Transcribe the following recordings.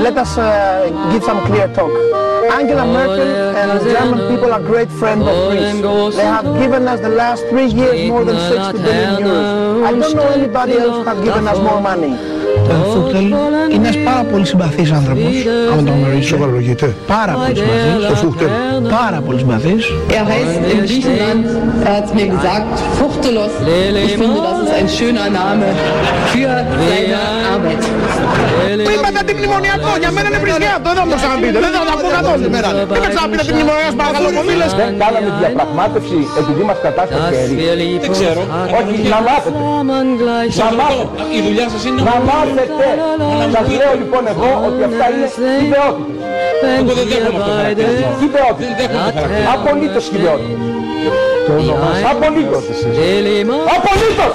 Let us uh, give some clear talk. Angela Merkel and the German people are great friends of Greece. They have given us the last three years more than 60 billion euros. I don't know anybody else who have given us more money. Ο Φούχτελ είναι ένας πάρα πολύ συμπαθής άνθρωπος, άμα τον γνωρίζω. Σοβαρολογείται. Πάρα πολύ συμπαθής. Ο Φούχτελ. Πάρα πολύ συμπαθής. Er heißt in Griechenland, er hat mir gesagt, Fuchtelos. Ich finde, das ist ein schöner Name für seine Arbeit. Που είπατε αντιμνημονιακό, για μένα είναι πρισκιάτο, δεν θα μου το ξαναπείτε, δεν θα τα πω καθόλου. Μην με ξαναπείτε αντιμνημονιακός, παρακαλώ πολύ. Δεν κάναμε διαπραγμάτευση επειδή μας κατάστασε χέρι. Δεν ξέρω. Όχι, να μάθετε. Να μάθετε. Η δουλειά σας είναι Να μάθετε. Σας λέω λοιπόν εγώ ότι αυτά είναι χιδεότητες. Εγώ δεν δέχομαι αυτό το χαρακτηρισμό. Δεν Χιδεότητες. δέχομαι αυτό το χαρακτηρισμό. Απολύτως χιδεότητες. Απολύτως. Απολύτως.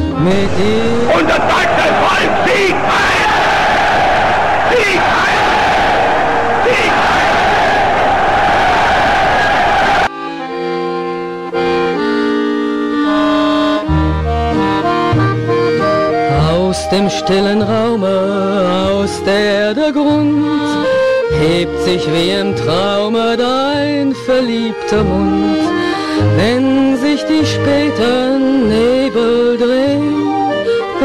Und das deutsche Volk siegt heil! Siegt heil! Siegt heil! Aus dem stillen Raume, aus der der Grund hebt sich wie im Traume dein verliebter Mund. Wenn sich die späten Nebel drehen,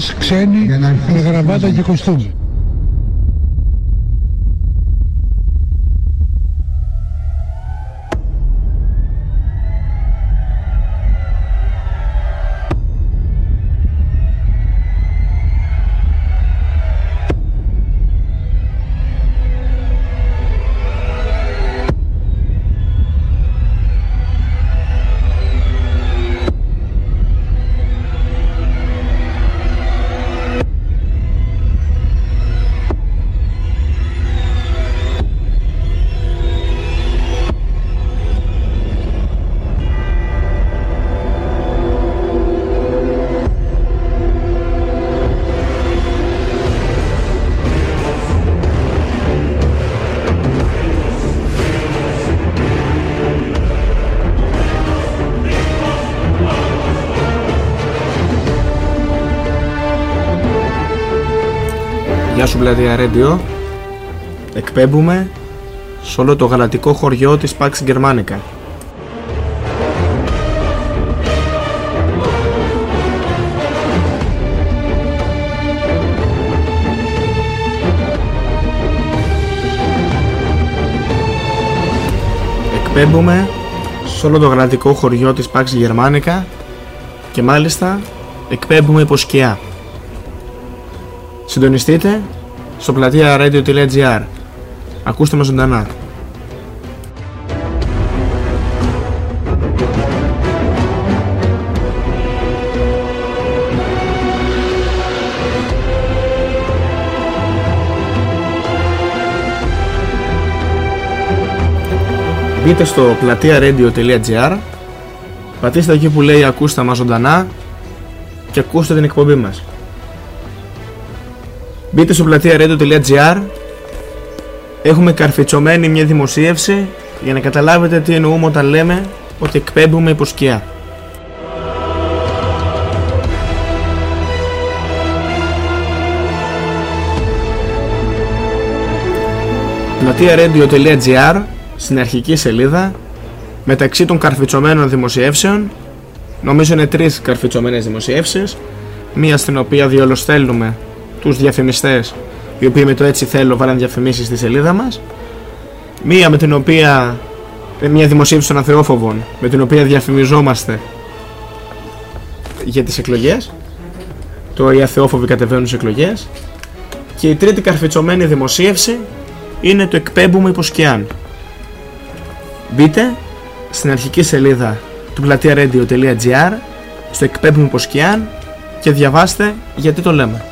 στρατιώτες ξένοι Για να αρχίσει με η γραβάτα συζήτηση. και κοστούμι. Γεια σου Πλατεία Radio Εκπέμπουμε σε όλο το γαλατικό χωριό της Pax Germanica. Εκπέμπουμε σε όλο το γαλατικό χωριό της Pax Germanica και μάλιστα εκπέμπουμε υπό σκιά. Συντονιστείτε στο πλατεία radio.gr Ακούστε μας ζωντανά. Μπείτε στο πλατεία radio.gr Πατήστε εκεί που λέει ακούστε μας ζωντανά και ακούστε την εκπομπή μας. Μπείτε στο πλατεία radio.gr Έχουμε καρφιτσωμένη μια δημοσίευση για να καταλάβετε τι εννοούμε όταν λέμε ότι εκπέμπουμε υπό σκιά. Πλατεία radio.gr στην αρχική σελίδα μεταξύ των καρφιτσωμένων δημοσιεύσεων νομίζω είναι τρεις καρφιτσωμένες δημοσιεύσεις μία στην οποία διολοστέλνουμε τους διαφημιστές οι οποίοι με το έτσι θέλω βάλαν διαφημίσεις στη σελίδα μας. Μία με την οποία μια δημοσίευση των αθεόφοβων με την οποία διαφημιζόμαστε για τις εκλογές. Το οι αθεόφοβοι κατεβαίνουν στις εκλογές και η τρίτη καρφιτσωμένη δημοσίευση είναι το εκπέμπουμε υποσκιάν μπείτε στην αρχική σελίδα του πλατεία radio.gr στο εκπέμπουμε υποσκιάν και διαβάστε γιατί το λέμε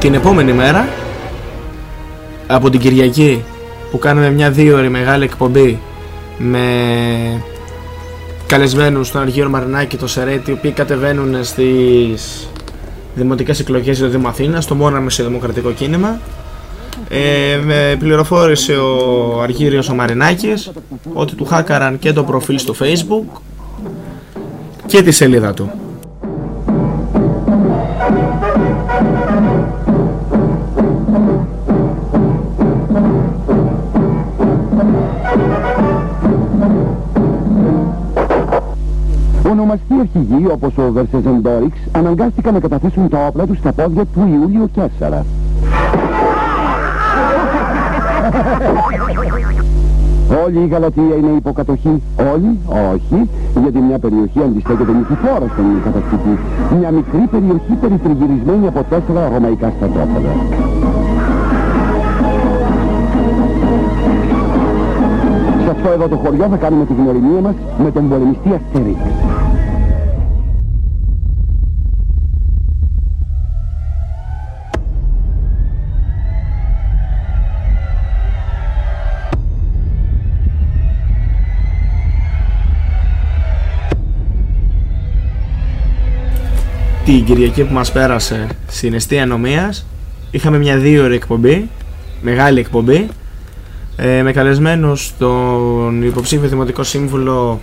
την επόμενη μέρα από την Κυριακή που κάνουμε μια δύο ώρη μεγάλη εκπομπή με καλεσμένους τον Αργύρο Μαρινάκη και τον Σερέτη οι οποίοι κατεβαίνουν στις δημοτικές εκλογές για το Δήμο Αθήνας το μόνο δημοκρατικό κίνημα. Ε, με πληροφόρησε ο Αργύριος ο Μαρινάκης ότι του χάκαραν και το προφίλ στο facebook και τη σελίδα του Ονομαστοί αρχηγοί όπως ο Βερσεζεντόριξ αναγκάστηκαν να καταθέσουν τα όπλα τους στα πόδια του Ιούλιο 4. Όλη η Γαλατεία είναι υποκατοχή. Όλοι, όχι, γιατί μια περιοχή αντιστέκεται νικηφόρα στον κατακτητή. Μια μικρή περιοχή περιτριγυρισμένη από τέσσερα ρωμαϊκά στρατόπεδα. Σε αυτό εδώ το χωριό θα κάνουμε τη γνωριμία μας με τον πολεμιστή Αστερίξ. Την Κυριακή που μας πέρασε στην αιστεία νομίας είχαμε μια δύο ώρη εκπομπή, μεγάλη εκπομπή. Ε, με καλεσμένους τον υποψήφιο Δημοτικό Σύμβουλο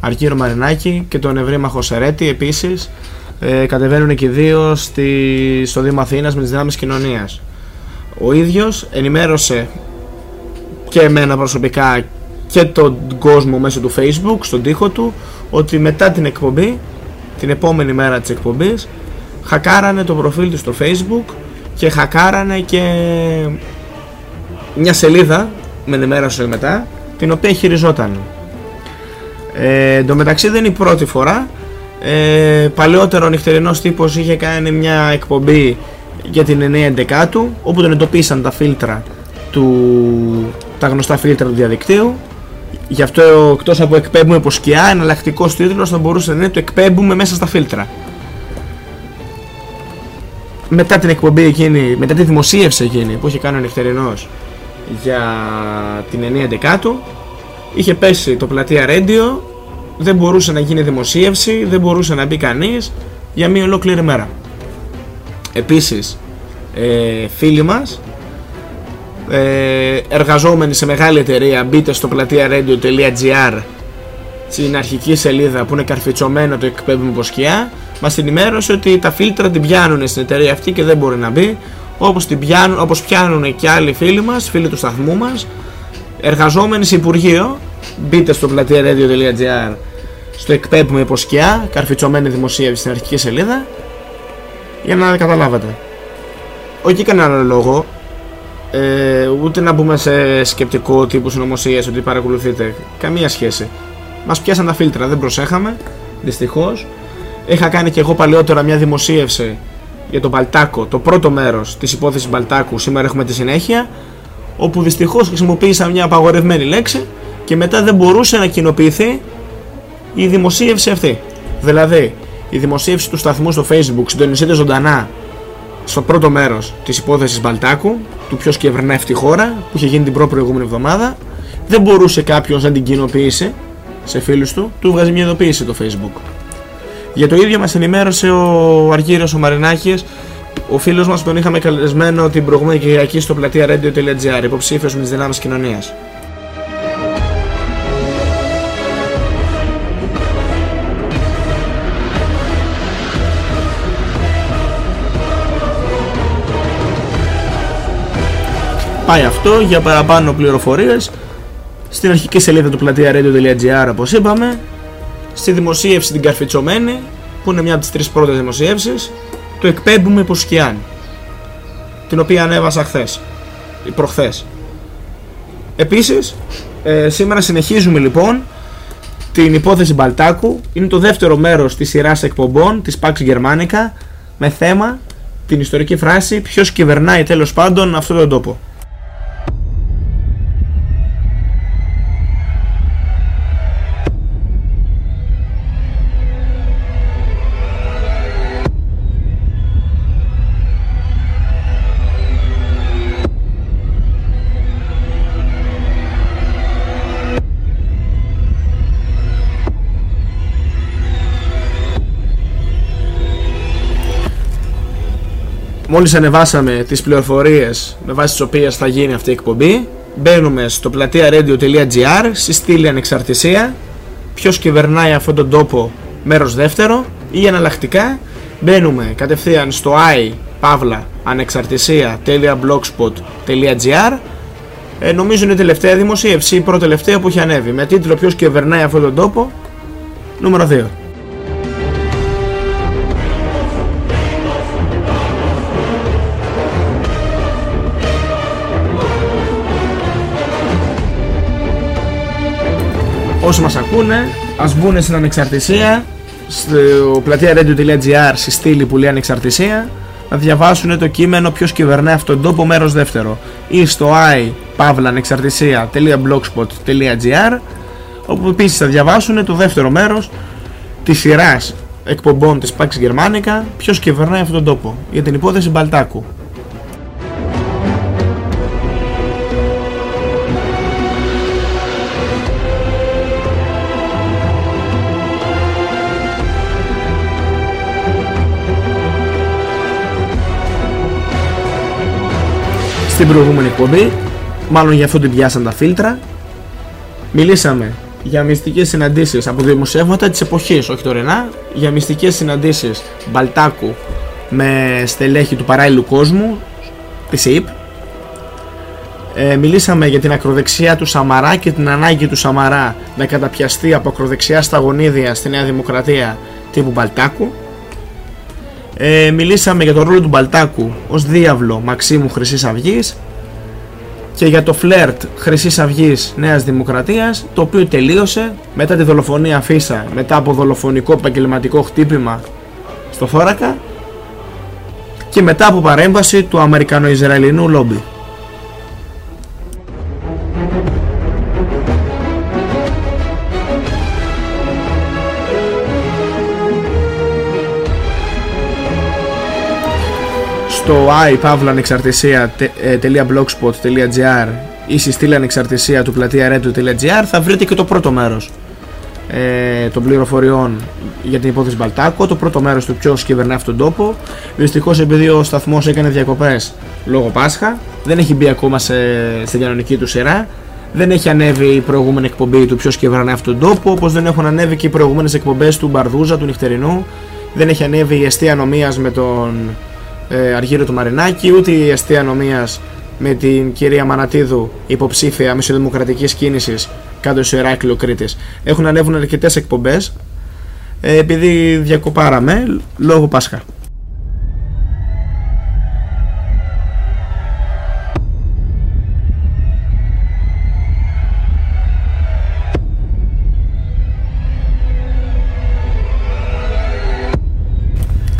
Αρκύρο Μαρινάκη και τον Ευρύμαχο Σερέτη επίσης. Ε, κατεβαίνουν και δύο στη, στο Δήμο Αθήνας με τις δυνάμεις κοινωνίας. Ο ίδιος ενημέρωσε και εμένα προσωπικά και τον κόσμο μέσω του facebook στον τοίχο του ότι μετά την εκπομπή την επόμενη μέρα της εκπομπής χακάρανε το προφίλ του στο facebook και χακάρανε και μια σελίδα με ενημέρωση μετά την οποία χειριζόταν. Ε, εν τω μεταξύ δεν είναι η πρώτη φορά. Ε, παλαιότερο ο νυχτερινός τύπος είχε κάνει μια εκπομπή για την 9 του όπου τον εντοπίσαν τα φίλτρα του, τα γνωστά φίλτρα του διαδικτύου Γι' αυτό εκτός από εκπέμπουμε από σκιά, εναλλακτικό τίτλο θα μπορούσε να είναι το εκπέμπουμε μέσα στα φίλτρα. Μετά την εκπομπή εκείνη, μετά τη δημοσίευση εκείνη που είχε κάνει ο νυχτερινός για την 9 του, είχε πέσει το πλατεία Radio, δεν μπορούσε να γίνει δημοσίευση, δεν μπορούσε να μπει κανείς για μία ολόκληρη μέρα. Επίσης, ε, φίλοι μας ε, εργαζόμενοι σε μεγάλη εταιρεία μπείτε στο πλατεία radio.gr στην αρχική σελίδα που είναι καρφιτσωμένο το εκπέμπουμε από σκιά. Μας ενημέρωσε ότι τα φίλτρα την πιάνουν στην εταιρεία αυτή και δεν μπορεί να μπει. Όπως, την πιάνουν, όπως πιάνουν και άλλοι φίλοι μας, φίλοι του σταθμού μας εργαζόμενοι σε Υπουργείο μπείτε στο πλατεία radio.gr στο εκπέμπουμε από σκιά καρφιτσωμένη δημοσίευση στην αρχική σελίδα για να καταλάβετε. Όχι κανένα άλλο λόγο ε, ούτε να μπούμε σε σκεπτικό τύπου συνωμοσίες ότι παρακολουθείτε. Καμία σχέση. Μας πιάσαν τα φίλτρα, δεν προσέχαμε. Δυστυχώς. Είχα κάνει και εγώ παλαιότερα μια δημοσίευση για τον Μπαλτάκο, το πρώτο μέρος της υπόθεσης Μπαλτάκου. Σήμερα έχουμε τη συνέχεια. Όπου δυστυχώς χρησιμοποίησα μια απαγορευμένη λέξη και μετά δεν μπορούσε να κοινοποιηθεί η δημοσίευση αυτή. Δηλαδή, η δημοσίευση του σταθμού στο Facebook συντονιστείτε ζωντανά στο πρώτο μέρος της υπόθεσης Μπαλτάκου, του ποιος κυβερνάει αυτή τη χώρα, που είχε γίνει την προ-προηγούμενη εβδομάδα, δεν μπορούσε κάποιος να την κοινοποιήσει σε φίλους του, του βγάζει μια ειδοποίηση το Facebook. Για το ίδιο μας ενημέρωσε ο Αργύριος ο Μαρινάκης, ο φίλος μας τον είχαμε καλεσμένο την προηγούμενη Κυριακή στο πλατεία radio.gr, υποψήφιος με τι δυνάμεις κοινωνίας. Πάει αυτό για παραπάνω πληροφορίες στην αρχική σελίδα του πλατεία radio.gr όπως είπαμε στη δημοσίευση την Καρφιτσωμένη που είναι μια από τις τρεις πρώτες δημοσίευσεις το εκπέμπουμε υπό σκιάν την οποία ανέβασα χθες ή προχθές. Επίσης ε, σήμερα συνεχίζουμε λοιπόν την υπόθεση Μπαλτάκου. Είναι το δεύτερο μέρος της σειράς εκπομπών της Pax Germanica με θέμα την ιστορική φράση ποιος κυβερνάει τέλος πάντων αυτόν τον τόπο Μόλις ανεβάσαμε τις πληροφορίες με βάση τις οποίες θα γίνει αυτή η εκπομπή Μπαίνουμε στο πλατεία radio.gr στη στήλη ανεξαρτησία Ποιος κυβερνάει αυτόν τον τόπο μέρος δεύτερο Ή εναλλακτικά μπαίνουμε κατευθείαν στο i παύλα ανεξαρτησία.blogspot.gr ε, Νομίζω είναι η τελευταία δημοσίευση ή πρώτη τελευταία που έχει ανέβει. Με τίτλο ποιος κυβερνάει αυτόν τον τόπο Νούμερο 2 όσοι μας ακούνε ας μπουν στην ανεξαρτησία στο πλατεία radio.gr στη στήλη που λέει ανεξαρτησία να διαβάσουν το κείμενο ποιος κυβερνάει αυτόν τον τόπο μέρος δεύτερο. Ή στο i.pavlanexartisia.blogspot.gr όπου επίσης θα διαβάσουν το δεύτερο μέρος της σειράς εκπομπών της Pax Germanica ποιος κυβερνάει αυτόν τον τόπο. Για την υπόθεση Μπαλτάκου στην προηγούμενη εκπομπή, μάλλον για αυτό την πιάσαν τα φίλτρα. Μιλήσαμε για μυστικές συναντήσεις από δημοσιεύματα της εποχής, όχι τωρινά, για μυστικές συναντήσεις Μπαλτάκου με στελέχη του παράλληλου κόσμου, της ΕΙΠ. Ε, μιλήσαμε για την ακροδεξιά του Σαμαρά και την ανάγκη του Σαμαρά να καταπιαστεί από ακροδεξιά στα γονίδια στη Νέα Δημοκρατία τύπου Μπαλτάκου. Ε, μιλήσαμε για τον ρόλο του Μπαλτάκου ως διάβλο Μαξίμου Χρυσής Αυγής και για το φλερτ Χρυσής Αυγής Νέας Δημοκρατίας το οποίο τελείωσε μετά τη δολοφονία Φίσα μετά από δολοφονικό επαγγελματικό χτύπημα στο θώρακα και μετά από παρέμβαση του Αμερικανο-Ισραηλινού λόμπι. Στο ipavlanexartisia.blogspot.gr ή στη στήλη ανεξαρτησία του πλατεία radio.gr θα βρείτε και το πρώτο μέρος ε, των πληροφοριών για την υπόθεση Μπαλτάκο. Το πρώτο μέρος του ποιος κυβερνάει αυτόν τον τόπο. Δυστυχώς επειδή ο σταθμός έκανε διακοπές λόγω Πάσχα, δεν έχει μπει ακόμα σε, στην κανονική του σειρά. Δεν έχει ανέβει η προηγούμενη εκπομπή του ποιος κυβερνάει αυτόν τον τόπο, όπως δεν έχουν ανέβει και οι προηγούμενες εκπομπές του Μπαρδούζα, του Νυχτερινού. Δεν έχει ανέβει η αιστεία νομία με τον ε, Αργύριο του Μαρινάκη, ούτε η αιστεία νομίας με την κυρία Μανατίδου, υποψήφια μεσοδημοκρατική κίνησης κάτω στο Ηράκλειο Κρήτης. Έχουν ανέβουν αρκετές εκπομπές ε, επειδή διακοπάραμε λόγω Πάσχα.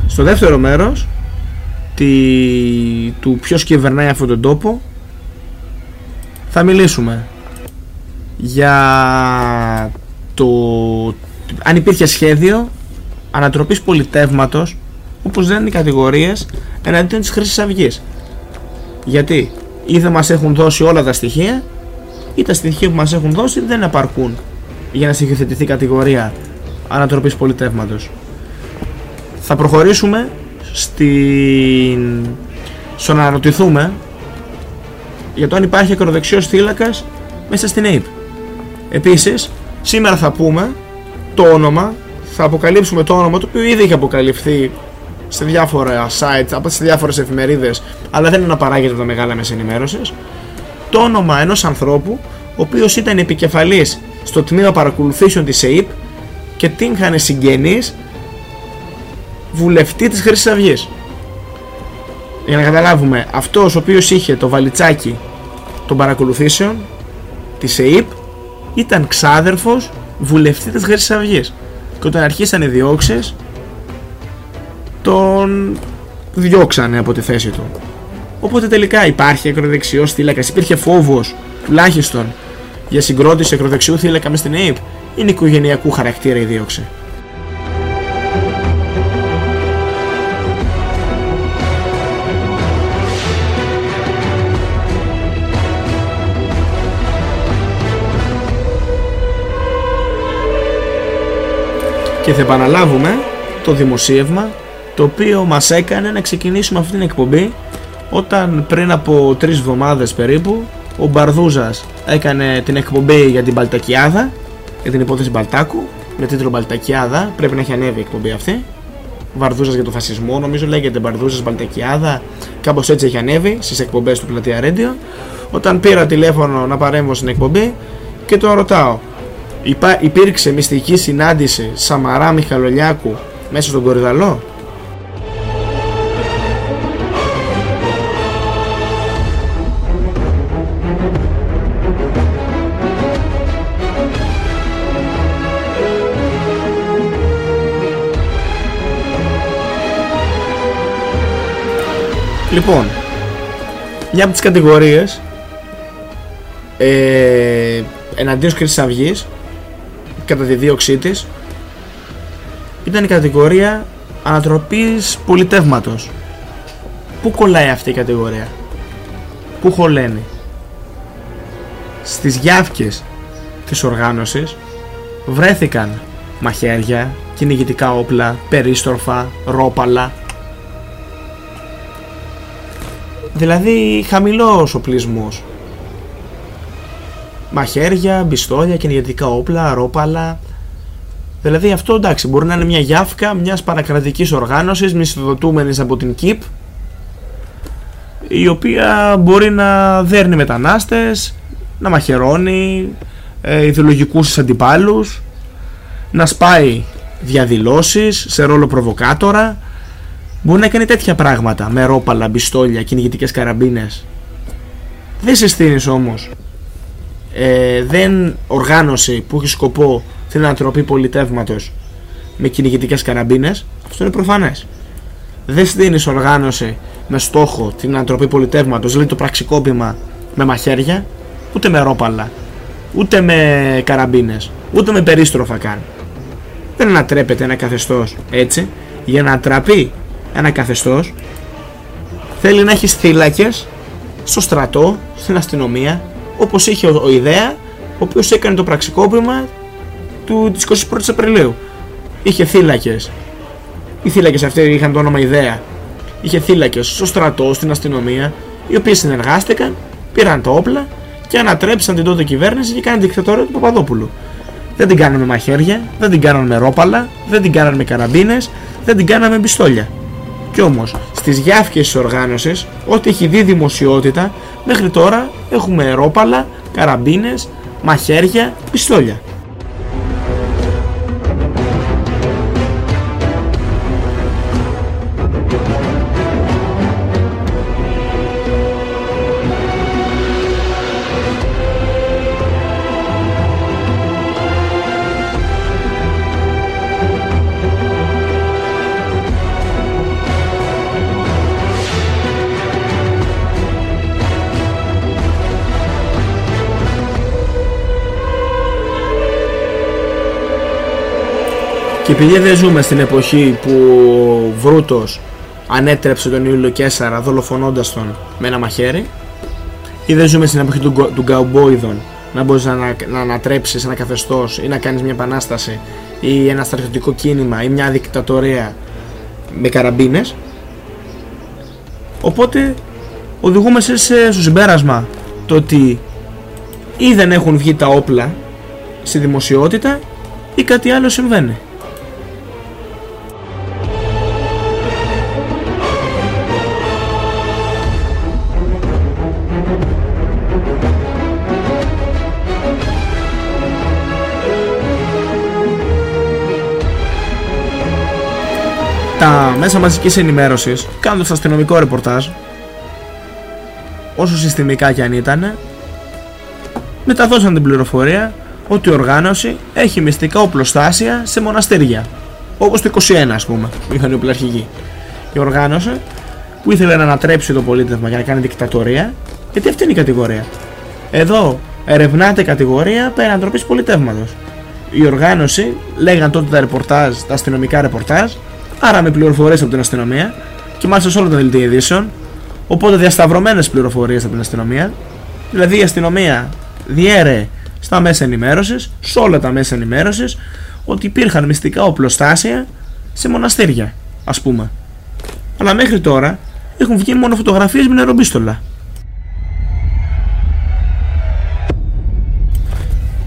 Στο δεύτερο μέρος τη, του ποιος κυβερνάει αυτόν τον τόπο θα μιλήσουμε για το αν υπήρχε σχέδιο ανατροπής πολιτεύματος όπως δεν είναι οι κατηγορίες εναντίον της Χρυσής Αυγής. Γιατί ή δεν μας έχουν δώσει όλα τα στοιχεία ή τα στοιχεία που μας έχουν δώσει δεν επαρκούν για να συγκριθετηθεί κατηγορία ανατροπής πολιτεύματος. Θα προχωρήσουμε στην... στο να αναρωτηθούμε για το αν υπάρχει ακροδεξιός θύλακας μέσα στην ΑΕΠ. Επίσης, σήμερα θα πούμε το όνομα, θα αποκαλύψουμε το όνομα το οποίο ήδη έχει αποκαλυφθεί σε διάφορα sites, από σε διάφορες εφημερίδες, αλλά δεν αναπαράγεται από τα μεγάλα μέσα ενημέρωσης, το όνομα ενός ανθρώπου, ο οποίος ήταν επικεφαλής στο τμήμα παρακολουθήσεων της ΑΕΠ και τύχανε συγγενείς βουλευτή της Χρυσής Αυγής. Για να καταλάβουμε, αυτός ο οποίος είχε το βαλιτσάκι των παρακολουθήσεων της ΕΕΠ ήταν ξάδερφος βουλευτή της Χρυσής Αυγής. Και όταν αρχίσαν οι διώξεις, τον διώξανε από τη θέση του. Οπότε τελικά υπάρχει ακροδεξιός θύλακας, υπήρχε φόβος τουλάχιστον για συγκρότηση ακροδεξιού θύλακα μες στην ΑΕΠ. Είναι οικογενειακού χαρακτήρα η δίωξη. Και θα επαναλάβουμε το δημοσίευμα το οποίο μας έκανε να ξεκινήσουμε αυτή την εκπομπή όταν πριν από τρεις εβδομάδες περίπου ο Μπαρδούζας έκανε την εκπομπή για την Μπαλτακιάδα για την υπόθεση Μπαλτάκου με τίτλο Μπαλτακιάδα πρέπει να έχει ανέβει η εκπομπή αυτή. Βαρδούζας για το φασισμό νομίζω λέγεται Μπαρδούζας Μπαλτακιάδα κάπως έτσι έχει ανέβει στις εκπομπές του Πλατεία Radio όταν πήρα τηλέφωνο να παρέμβω στην εκπομπή και το ρωτάω Υπά, υπήρξε μυστική συνάντηση Σαμαρά Μιχαλολιάκου μέσα στον Κορυδαλό; Λοιπόν, μια από τις κατηγορίες ε, εναντίον Χρυσής Αυγής κατά τη δίωξή της ήταν η κατηγορία ανατροπής πολιτεύματος. Πού κολλάει αυτή η κατηγορία, πού χωλαίνει; Στις γιάφκες της οργάνωσης βρέθηκαν μαχαίρια, κυνηγητικά όπλα, περίστροφα, ρόπαλα. Δηλαδή χαμηλός οπλισμός μαχαίρια, μπιστόλια, κυνηγετικά όπλα, ρόπαλα. Δηλαδή αυτό εντάξει μπορεί να είναι μια γιάφκα μιας παρακρατικής οργάνωσης, μισθοδοτούμενης από την ΚΙΠ, η οποία μπορεί να δέρνει μετανάστες, να μαχαιρώνει ε, ιδεολογικούς αντιπάλους, να σπάει διαδηλώσεις σε ρόλο προβοκάτορα. Μπορεί να κάνει τέτοια πράγματα με ρόπαλα, μπιστόλια, κυνηγητικές καραμπίνες. Δεν συστήνεις όμως ε, δεν οργάνωση που έχει σκοπό την ανατροπή πολιτεύματος με κυνηγητικές καραμπίνες, αυτό είναι προφανές. Δεν στείνει οργάνωση με στόχο την ανατροπή πολιτεύματος, δηλαδή το πραξικόπημα με μαχαίρια, ούτε με ρόπαλα, ούτε με καραμπίνες, ούτε με περίστροφα καν. Δεν ανατρέπεται ένα καθεστώς έτσι. Για να ατραπεί ένα καθεστώς, θέλει να έχει θύλακες στο στρατό, στην αστυνομία, όπως είχε ο, ο Ιδέα ο οποίος έκανε το πραξικόπημα του, της 21ης Απριλίου. Είχε θύλακες. Οι θύλακες αυτοί είχαν το όνομα Ιδέα. Είχε θύλακες στο στρατό, στην αστυνομία, οι οποίοι συνεργάστηκαν, πήραν τα όπλα και ανατρέψαν την τότε κυβέρνηση και κάναν δικτατορία του Παπαδόπουλου. Δεν την κάνανε με μαχαίρια, δεν την κάνανε με ρόπαλα, δεν την κάνανε με καραμπίνες, δεν την κάνανε με πιστόλια. Κι όμως, στις γιάφκες της οργάνωσης, ό,τι έχει δει δημοσιότητα, μέχρι τώρα έχουμε ρόπαλα, καραμπίνες, μαχαίρια, πιστόλια. Και επειδή δεν ζούμε στην εποχή που ο Βρούτος ανέτρεψε τον Ιούλιο Κέσσαρα δολοφονώντας τον με ένα μαχαίρι ή δεν ζούμε στην εποχή του, γκο- του γκαουμπόιδων να μπορείς να, ανα- να ανατρέψεις ένα καθεστώς ή να κάνεις μια επανάσταση ή ένα στρατιωτικό κίνημα ή μια δικτατορία με καραμπίνες οπότε οδηγούμαστε σε, στο συμπέρασμα το ότι ή δεν έχουν βγει τα όπλα στη δημοσιότητα ή κάτι άλλο συμβαίνει. Μέσα μαζικής ενημέρωσης κάνοντας αστυνομικό ρεπορτάζ όσο συστημικά κι αν ήταν μεταδώσαν την πληροφορία ότι η οργάνωση έχει μυστικά οπλοστάσια σε μοναστήρια όπως το 21 ας πούμε είχαν οι οπλαρχηγοί. Η οργάνωση που ήθελε να ανατρέψει το πολίτευμα για να κάνει δικτατορία γιατί αυτή είναι η κατηγορία. Εδώ ερευνάται κατηγορία περί ανατροπής πολιτεύματος. Η οργάνωση λέγαν τότε τα ρεπορτάζ, τα αστυνομικά ρεπορτάζ άρα με πληροφορίες από την αστυνομία και μάλιστα σε όλα τα δελτία ειδήσεων. Οπότε διασταυρωμένες πληροφορίες από την αστυνομία. Δηλαδή η αστυνομία διέρε στα μέσα ενημέρωσης σε όλα τα μέσα ενημέρωσης ότι υπήρχαν μυστικά οπλοστάσια σε μοναστήρια ας πούμε. Αλλά μέχρι τώρα έχουν βγει μόνο φωτογραφίες με νερομπίστολα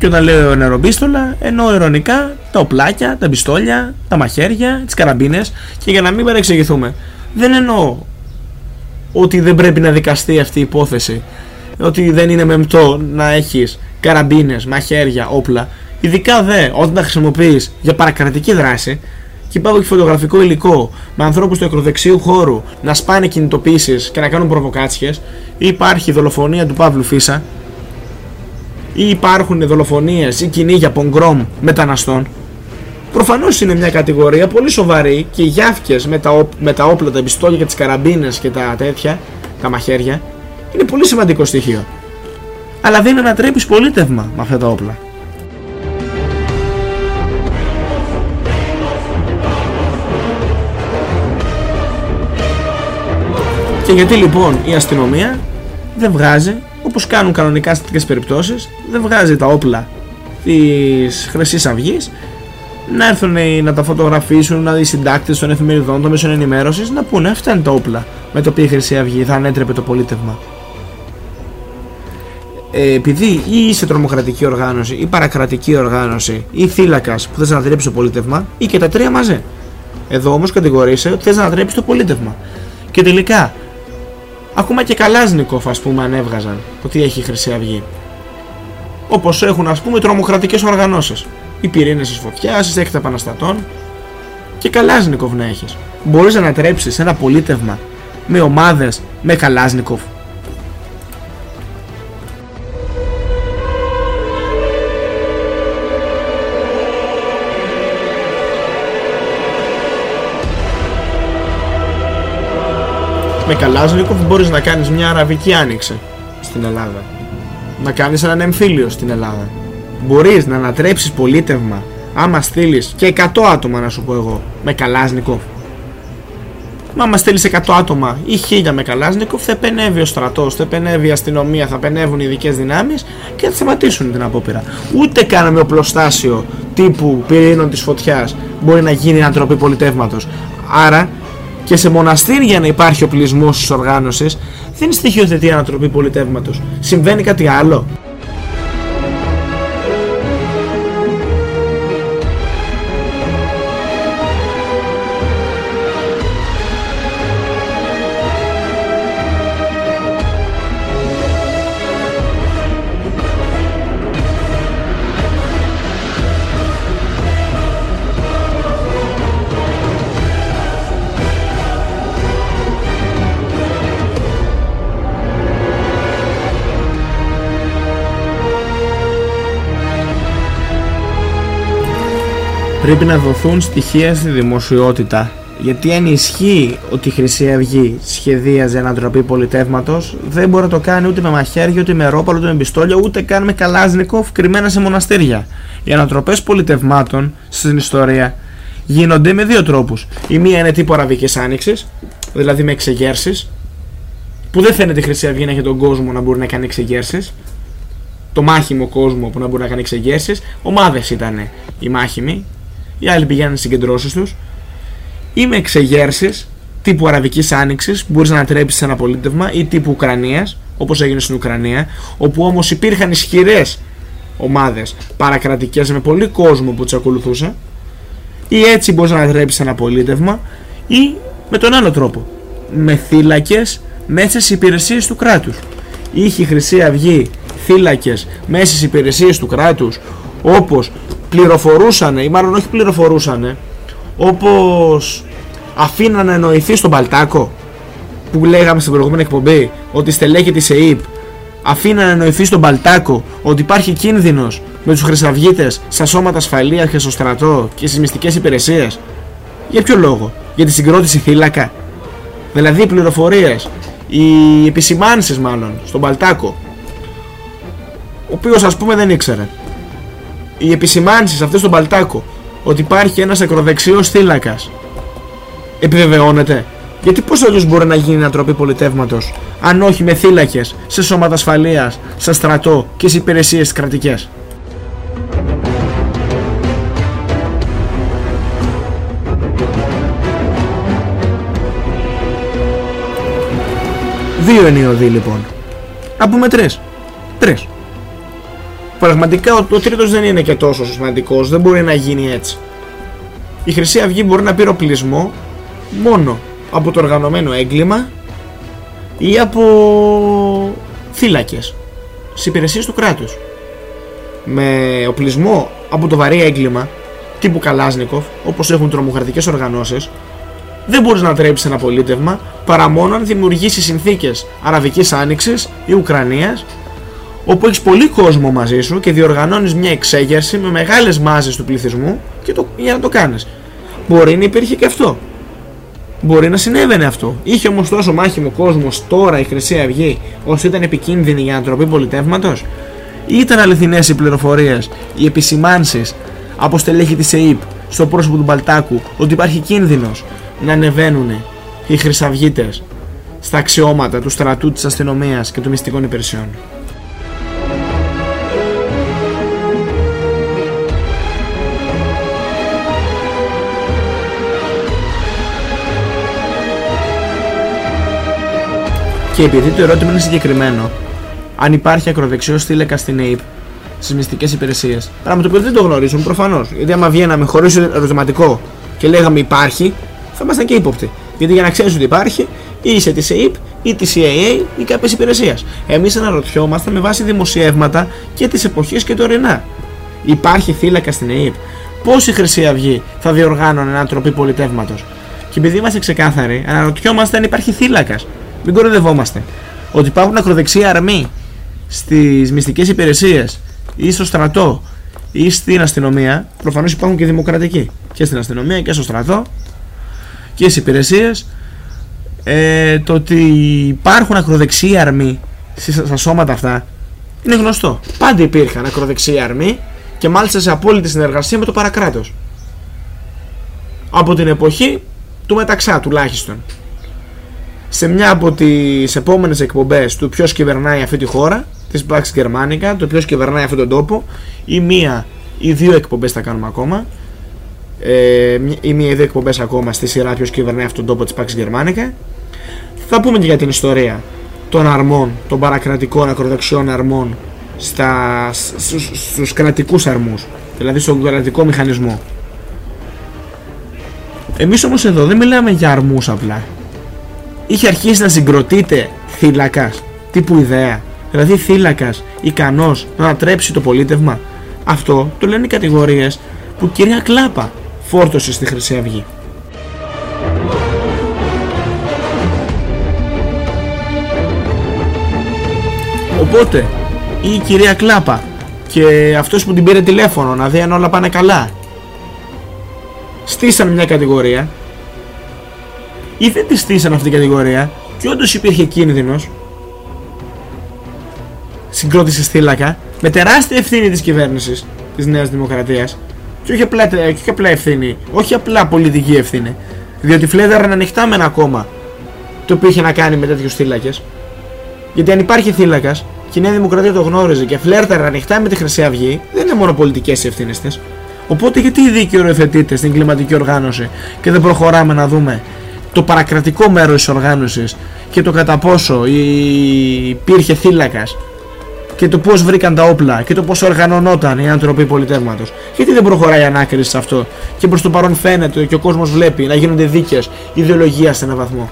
Και όταν λέω νερομπίστολα, εννοώ ειρωνικά τα οπλάκια, τα πιστόλια, τα μαχαίρια, τις καραμπίνες. Και για να μην παρεξηγηθούμε, δεν εννοώ ότι δεν πρέπει να δικαστεί αυτή η υπόθεση, ότι δεν είναι μεμτό να έχεις καραμπίνες, μαχαίρια, όπλα, ειδικά δε όταν τα χρησιμοποιείς για παρακρατική δράση και υπάρχει φωτογραφικό υλικό με ανθρώπους του ακροδεξίου χώρου να σπάνε κινητοποίησεις και να κάνουν προβοκάτσιες ή υπάρχει η δολοφονία του Παύλου Φίσα ή υπάρχουν δολοφονίες ή κυνήγια πογκρόμ μεταναστών. Προφανώς είναι μια κατηγορία πολύ σοβαρή και οι γιάφκες με τα, όπ- με τα όπλα, τα πιστόλια και τις καραμπίνες και τα τέτοια, τα μαχαίρια είναι πολύ σημαντικό στοιχείο. Αλλά δεν ανατρέπεις πολίτευμα με αυτά τα όπλα. Και γιατί λοιπόν η αστυνομία δεν βγάζει, όπως κάνουν κανονικά σε τέτοιες περιπτώσεις, δεν βγάζει τα όπλα της Χρυσής Αυγής να έρθουν οι- να τα φωτογραφίσουν, να δει οι συντάκτες των εφημεριδών, των μέσων ενημέρωσης, να πούνε αυτά είναι τα όπλα με τα οποία η Χρυσή Αυγή θα ανέτρεπε το πολίτευμα. Ε, επειδή ή είσαι τρομοκρατική οργάνωση ή παρακρατική οργάνωση ή θύλακας που θες να ανατρέψει το πολίτευμα ή και τα τρία μαζί. Εδώ όμως κατηγορείσαι ότι θες να ανατρέψεις το πολίτευμα. Και τελικά Ακόμα και Καλάζνικοφ ας πούμε ανέβγαζαν ότι έχει η Χρυσή Αυγή. Όπως έχουν ας πούμε τρομοκρατικές οργανώσεις. Οι πυρήνες της φωτιάς, η σέκτα επαναστατών και Καλάζνικοφ να έχεις. Μπορείς να ανατρέψεις ένα πολίτευμα με ομάδες με Καλάζνικοφ. Με Καλάζνικοφ μπορείς να κάνεις μια αραβική άνοιξη στην Ελλάδα. Να κάνεις έναν εμφύλιο στην Ελλάδα. Μπορείς να ανατρέψεις πολίτευμα άμα στείλεις και 100 άτομα να σου πω εγώ με Καλάζνικοφ. Μα μα στείλεις 100 άτομα ή 1000 με Καλάζνικοφ, θα επενεύει ο στρατός, θα επενεύει η αστυνομία, θα επενεύουν οι ειδικές δυνάμεις και θα σταματήσουν την απόπειρα. Ούτε κάναμε οπλοστάσιο τύπου πυρήνων της φωτιάς μπορεί να γίνει ανατροπή πολιτεύματος. Άρα και σε μοναστήρια να υπάρχει οπλισμός της οργάνωσης δεν στοιχειοθετεί ανατροπή πολιτεύματος. Συμβαίνει κάτι άλλο; Πρέπει να δοθούν στοιχεία στη δημοσιότητα. Γιατί αν ισχύει ότι η Χρυσή Αυγή σχεδίαζε ανατροπή πολιτεύματος, δεν μπορεί να το κάνει ούτε με μαχαίρια, ούτε με ρόπαλο, ούτε με πιστόλια, ούτε καν με καλάζνικοφ κρυμμένα σε μοναστήρια. Οι ανατροπές πολιτευμάτων στην ιστορία γίνονται με δύο τρόπους. Η μία είναι τύπου Αραβικής Άνοιξης, δηλαδή με εξεγέρσεις, που δεν φαίνεται η Χρυσή Αυγή να έχει τον κόσμο να μπορεί να κάνει εξεγέρσεις. Το μάχημο κόσμο που να μπορεί να κάνει εξεγέρσεις. Ομάδες ήταν οι μάχημοι, οι άλλοι πηγαίνουν στις συγκεντρώσεις τους, ή με εξεγέρσει τύπου Αραβικής Άνοιξης που μπορείς να ανατρέψεις σε ένα πολίτευμα ή τύπου Ουκρανίας, όπως έγινε στην Ουκρανία, όπου όμως υπήρχαν ισχυρές ομάδες παρακρατικές με πολύ κόσμο που τις ακολουθούσε, ή έτσι μπορείς να ανατρέψεις ένα πολίτευμα, ή με τον άλλο τρόπο. Με θύλακες μέσα στι υπηρεσίες του κράτους. Είχε η Χρυσή Αυγή θύλακες μέσα στι υπηρεσίες του κράτους, όπως πληροφορούσαν ή μάλλον όχι πληροφορούσαν όπως αφήναν να εννοηθεί στον Παλτάκο που λέγαμε στην προηγούμενη εκπομπή ότι στελέχη της ΕΕΠ αφήναν να εννοηθεί στον Παλτάκο ότι υπάρχει κίνδυνος με τους χρυσαυγίτες στα σώματα ασφαλείας και στο στρατό και στις μυστικές υπηρεσίες. Για ποιο λόγο, για τη συγκρότηση θύλακα. Δηλαδή οι πληροφορίες οι επισημάνσεις μάλλον στον Παλτάκο ο οποίος ας πούμε δεν ήξερε οι επισημάνσεις αυτές στον Παλτάκο ότι υπάρχει ένας ακροδεξιός θύλακας επιβεβαιώνεται; Γιατί πώς αλλιώς μπορεί να γίνει ανατροπή πολιτεύματος, αν όχι με θύλακες σε σώματα ασφαλείας, σε στρατό και σε υπηρεσίες κρατικές; Δύο είναι οι οδοί λοιπόν. Να πούμε τρεις. Τρεις πραγματικά ο, ο τρίτος δεν είναι και τόσο σημαντικός, δεν μπορεί να γίνει έτσι. Η Χρυσή Αυγή μπορεί να πει οπλισμό μόνο από το οργανωμένο έγκλημα ή από φύλακες στις υπηρεσίες του κράτους. Με οπλισμό από το βαρύ έγκλημα τύπου Καλάσνικοφ, όπως έχουν τρομοκρατικές οργανώσεις, δεν μπορείς να τρέψεις ένα πολίτευμα παρά μόνο αν δημιουργήσεις συνθήκες Αραβικής Άνοιξης ή Ουκρανίας όπου έχεις πολύ κόσμο μαζί σου και διοργανώνεις μια εξέγερση με μεγάλες μάζες του πληθυσμού και το, για να το κάνεις. Μπορεί να υπήρχε και αυτό. Μπορεί να συνέβαινε αυτό. Είχε όμως τόσο μάχημο κόσμος τώρα η Χρυσή Αυγή, ώστε ήταν επικίνδυνη για ανατροπή πολιτεύματος, ή ήταν αληθινές οι πληροφορίες, οι επισημάνσεις; Από στελέχη τη ΕΕΠ στο πρόσωπο του Μπαλτάκου ότι υπάρχει κίνδυνος να ανεβαίνουν οι Χρυσαυγίτες στα αξιώματα του στρατού, της αστυνομίας και των μυστικών υπηρεσιών; Και επειδή το ερώτημα είναι συγκεκριμένο, αν υπάρχει ακροδεξιός θύλακα στην ΑΕΠ στις μυστικές υπηρεσίες, πράγμα το οποίο δεν το γνωρίζουν προφανώς. Γιατί άμα βγαίναμε χωρίς ερωτηματικό και λέγαμε υπάρχει, θα ήμασταν και ύποπτοι. Γιατί για να ξέρεις ότι υπάρχει, ή είσαι της ΑΕΠ ή της CIA ή κάποιε υπηρεσίε. Εμείς αναρωτιόμαστε με βάση δημοσιεύματα και τη εποχή και τωρινά. Υπάρχει θύλακα στην ΑΕΠ. Πώ η Χρυσή Αυγή θα διοργάνωνε έναν τροπή πολιτεύματος. Και επειδή είμαστε ξεκάθαροι, αναρωτιόμαστε αν υπάρχει θύλακας. Μην κοροϊδευόμαστε. Ότι υπάρχουν ακροδεξιά αρμή στις μυστικές υπηρεσίες ή στο στρατό ή στην αστυνομία. Προφανώς υπάρχουν και δημοκρατικοί και στην αστυνομία και στο στρατό και στις υπηρεσίες. Ε, το ότι υπάρχουν ακροδεξιοί αρμοί στα σώματα αυτά είναι γνωστό. Πάντα υπήρχαν ακροδεξιοί αρμοί και μάλιστα σε απόλυτη συνεργασία με το παρακράτος. Από την εποχή του Μεταξά τουλάχιστον. Σε μια από τις επόμενες εκπομπές του ποιος κυβερνάει αυτή τη χώρα της Pax Germanica, το ποιος κυβερνάει αυτόν τον τόπο ή μία ή δύο εκπομπές θα κάνουμε ακόμα. Ε, ή μία ή δύο εκπομπές ακόμα στη σειρά ποιος κυβερνάει αυτόν τον τόπο της Pax Germanica. Θα πούμε και για την ιστορία των αρμών, των παρακρατικών ακροδεξιών αρμών στα, στους, στους κρατικούς αρμούς δηλαδή στον κρατικό μηχανισμό. Εμείς όμως εδώ δεν μιλάμε για αρμούς απλά είχε αρχίσει να συγκροτείται θύλακας τύπου ιδέα. Δηλαδή θύλακας ικανός να ανατρέψει το πολίτευμα. Αυτό το λένε οι κατηγορίες που κυρία Κλάπα φόρτωσε στη Χρυσή Αυγή. Οπότε η κυρία Κλάπα και αυτός που την πήρε τηλέφωνο να δει αν όλα πάνε καλά στήσαν μια κατηγορία ή δεν τη στήσαν αυτή την κατηγορία και όντως υπήρχε κίνδυνος συγκρότηση θύλακα με τεράστια ευθύνη της κυβέρνησης της Νέας Δημοκρατίας και όχι απλά, και όχι απλά ευθύνη, όχι απλά πολιτική ευθύνη διότι φλέδαραν ανοιχτά με ένα κόμμα το οποίο είχε να κάνει με τέτοιους θύλακες γιατί αν υπάρχει θύλακας και η Νέα Δημοκρατία το γνώριζε και φλέρταρε ανοιχτά με τη Χρυσή Αυγή, δεν είναι μόνο πολιτικές οι ευθύνες της. Οπότε γιατί η δίκη οριοθετείται στην κλιματική οργάνωση και δεν προχωράμε να δούμε το παρακρατικό μέρος της οργάνωσης και το κατά πόσο υπήρχε θύλακας και το πώς βρήκαν τα όπλα και το πώς οργανωνόταν η ανθρωπή πολιτεύματος. Γιατί δεν προχωράει η ανάκριση σε αυτό; Και προς το παρόν φαίνεται και ο κόσμος βλέπει να γίνονται δίκαιε ιδεολογίας σε έναν βαθμό.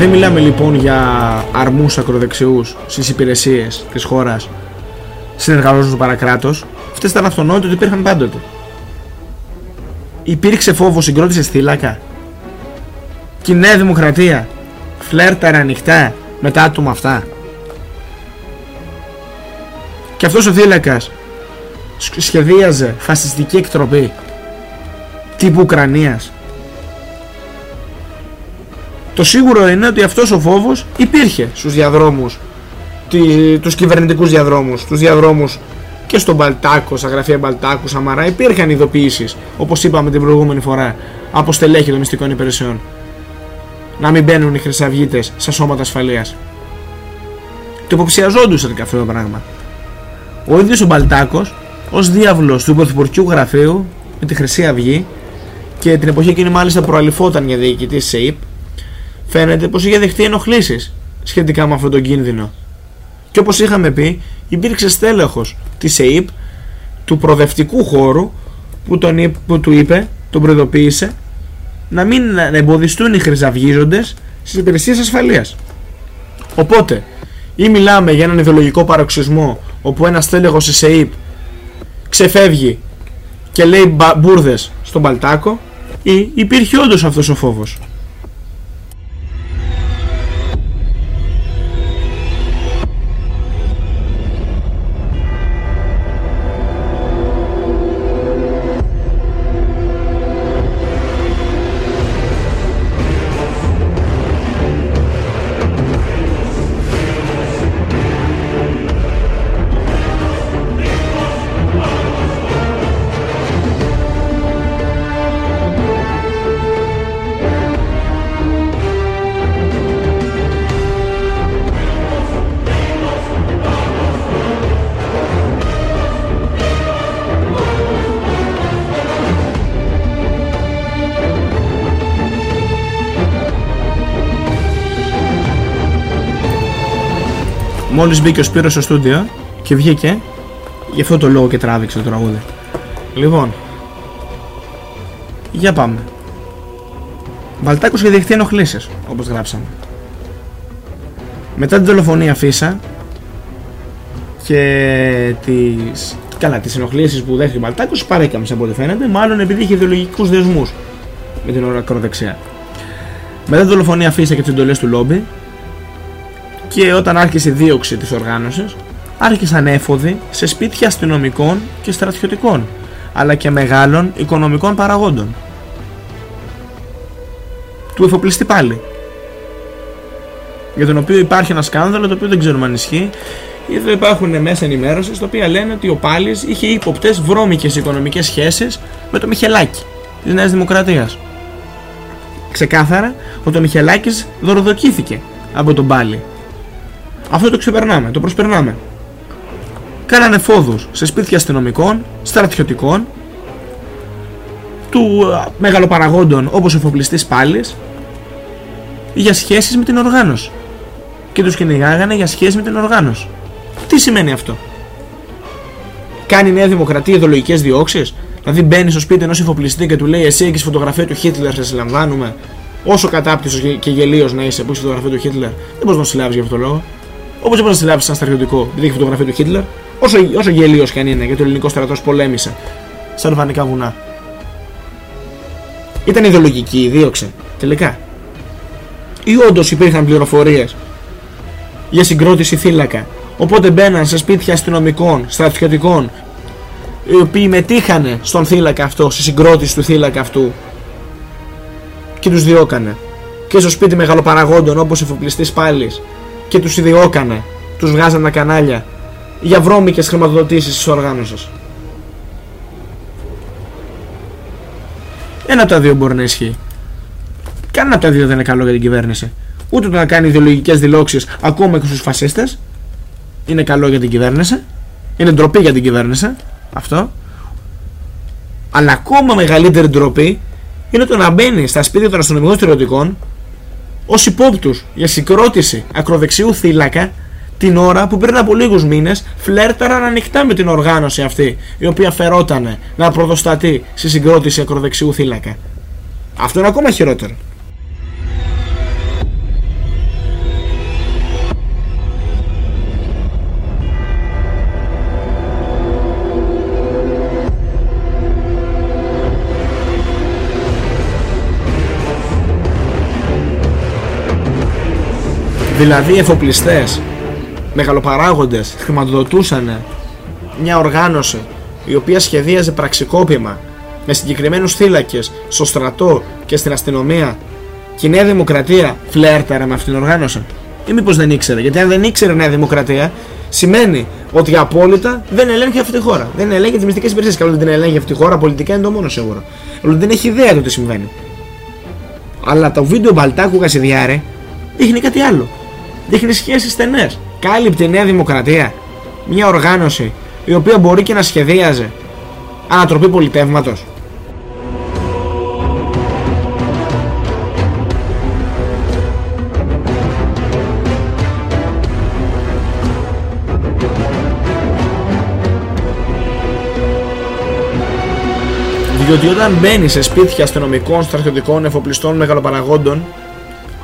Δεν μιλάμε λοιπόν για αρμούς ακροδεξιούς στις υπηρεσίες της χώρας συνεργαζόμενους του παρακράτος. Αυτές ήταν αυτονόητο ότι υπήρχαν πάντοτε. Υπήρξε φόβος συγκρότησης θύλακα. Και η Νέα Δημοκρατία φλέρταρε ανοιχτά με τα άτομα αυτά. Και αυτός ο θύλακας σχεδίαζε φασιστική εκτροπή τύπου Ουκρανίας το σίγουρο είναι ότι αυτός ο φόβος υπήρχε στους διαδρόμους, τους κυβερνητικούς διαδρόμους, τους διαδρόμους και στον Μπαλτάκο, στα γραφεία Μπαλτάκου, Σαμαρά υπήρχαν ειδοποιήσεις, όπως είπαμε την προηγούμενη φορά, από στελέχη των μυστικών υπηρεσιών. Να μην μπαίνουν οι χρυσαυγίτες σε σώματα ασφαλείας. Το υποψιαζόντουσαν και αυτό το πράγμα. Ο ίδιος ο Μπαλτάκος, ως διάβλος του Πρωθυπουργικού Γραφείου με τη Χρυσή Αυγή και την εποχή εκείνη μάλιστα προαλυφόταν για διοικητή ΣΕΙΠ, φαίνεται πως είχε δεχτεί ενοχλήσεις σχετικά με αυτόν τον κίνδυνο. Και όπως είχαμε πει, υπήρξε στέλεχος της ΕΕΠ του προοδευτικού χώρου που, τον, που του είπε, τον προειδοποίησε να μην εμποδιστούν οι χρυσαυγίζοντες στις υπηρεσίες ασφαλείας. Οπότε, ή μιλάμε για έναν ιδεολογικό παροξισμό όπου ένας στέλεχος της ΕΕΠ ξεφεύγει και λέει μπουρδες στον Παλτάκο ή υπήρχε όντως αυτός ο φόβος. Μόλις μπήκε ο Σπύρος στο στούντιο και βγήκε, γι' αυτό το λόγο και τράβηξε το τραγούδι. Λοιπόν, για πάμε. Βαλτάκος και δεχτεί ενοχλήσεις, όπως γράψαμε. Μετά την δολοφονία Φίσα και τις, καλά, τις ενοχλήσεις που δέχτηκε ο Βαλτάκος παρέκαμψε από ό,τι φαίνεται, μάλλον επειδή είχε ιδεολογικούς δεσμούς με την ακροδεξιά. Μετά την δολοφονία Φίσα και τις εντολές του λόμπι, και όταν άρχισε η δίωξη της οργάνωσης άρχισαν έφοδοι σε σπίτια αστυνομικών και στρατιωτικών αλλά και μεγάλων οικονομικών παραγόντων. του εφοπλιστή πάλι. Για τον οποίο υπάρχει ένα σκάνδαλο το οποίο δεν ξέρουμε αν ισχύει. Εδώ υπάρχουν μέσα ενημέρωσης τα οποία λένε ότι ο Πάλι είχε ύποπτες βρώμικες οικονομικές σχέσεις με το Μιχελάκι της Νέας Δημοκρατίας. Ξεκάθαρα ότι ο Μιχελάκης δωροδοκήθηκε από τον Πάλι. Αυτό το ξεπερνάμε, το προσπερνάμε. Κάνανε φόδους σε σπίτια αστυνομικών, στρατιωτικών, του μεγαλοπαραγόντων όπως ο εφοπλιστής Πάλης για σχέσεις με την οργάνωση και τους κυνηγάγανε για σχέσεις με την οργάνωση. Τι σημαίνει αυτό; Κάνει η Νέα Δημοκρατία ιδεολογικές διώξεις; Δηλαδή μπαίνει στο σπίτι ενός εφοπλιστή και του λέει Εσύ έχεις φωτογραφία του Χίτλερ, σε συλλαμβάνουμε. Όσο κατάπτυσος και γελίος να είσαι που έχεις φωτογραφία του Χίτλερ, δεν μπορείς να συλλάβεις για αυτό το λόγο. Όπως δεν μπορεί να συλλάβει σαν στρατιωτικό, επειδή έχει φωτογραφία του Χίτλερ, όσο, όσο γελίο και αν είναι, γιατί ο ελληνικός στρατός πολέμησε στα Ρουφανικά βουνά. Ήταν ιδεολογική η δίωξη, τελικά. Ή όντως υπήρχαν πληροφορίες για συγκρότηση θύλακα. Οπότε μπαίναν σε σπίτια αστυνομικών, στρατιωτικών, οι οποίοι μετήχανε στον θύλακα αυτό, στη συγκρότηση του θύλακα αυτού και τους διώκανε. Και στο σπίτι μεγαλοπαραγόντων όπως εφοπλιστής πάλι και τους ιδιώκανε, τους βγάζανε τα κανάλια για βρώμικες χρηματοδοτήσεις της οργάνωσης. Ένα από τα δύο μπορεί να ισχύει. Κανένα από τα δύο δεν είναι καλό για την κυβέρνηση. Ούτε το να κάνει ιδεολογικές δηλώσεις ακόμα και στους φασίστες. Είναι καλό για την κυβέρνηση. Είναι ντροπή για την κυβέρνηση. Αυτό. Αλλά ακόμα μεγαλύτερη ντροπή είναι το να μπαίνει στα σπίτια των αστυνομικών στρατιωτικών ως υπόπτους για συγκρότηση ακροδεξιού θύλακα την ώρα που πριν από λίγους μήνες φλέρταραν ανοιχτά με την οργάνωση αυτή η οποία φερότανε να προδοστατεί στη συγκρότηση ακροδεξιού θύλακα. Αυτό είναι ακόμα χειρότερο. Δηλαδή εφοπλιστές, μεγαλοπαράγοντες χρηματοδοτούσαν μια οργάνωση η οποία σχεδίαζε πραξικόπημα με συγκεκριμένους θύλακες στο στρατό και στην αστυνομία και η Νέα Δημοκρατία φλέρταρε με αυτήν την οργάνωση. Ή μήπως δεν ήξερε, γιατί αν δεν ήξερε η Νέα Δημοκρατία σημαίνει ότι απόλυτα δεν ελέγχει αυτή τη χώρα. Δεν ελέγχει τις μυστικές υπηρεσίες. Καλό δεν την ελέγχει αυτή τη χώρα, πολιτικά είναι το μόνο σίγουρο. Αλλά δεν έχει ιδέα το τι συμβαίνει. Αλλά το βίντεο Μπαλτάκου Κασιδιάρε δείχνει κάτι άλλο δείχνει σχέσεις στενές. Κάλυπτε η Νέα Δημοκρατία μια οργάνωση η οποία μπορεί και να σχεδίαζε ανατροπή πολιτεύματος. Διότι όταν μπαίνει σε σπίτια αστυνομικών, στρατιωτικών, εφοπλιστών, μεγαλοπαραγόντων,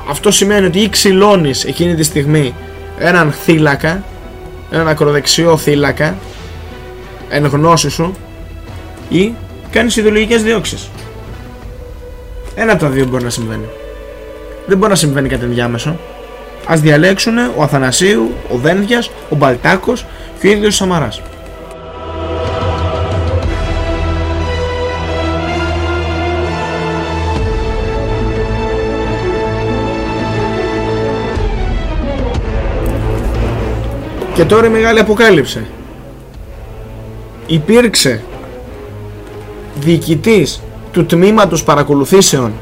αυτό σημαίνει ότι ή ξυλώνεις εκείνη τη στιγμή έναν θύλακα, έναν ακροδεξιό θύλακα, εν γνώση σου, ή κάνεις ιδεολογικές διώξεις. Ένα από τα δύο μπορεί να συμβαίνει. Δεν μπορεί να συμβαίνει κάτι ενδιάμεσο. Α διαλέξουν ο Αθανασίου, ο Δένδια, ο Μπαλτάκος και ο ίδιος ο Σαμαράς. Και τώρα η μεγάλη αποκάλυψη. Υπήρξε διοικητής του τμήματος παρακολουθήσεων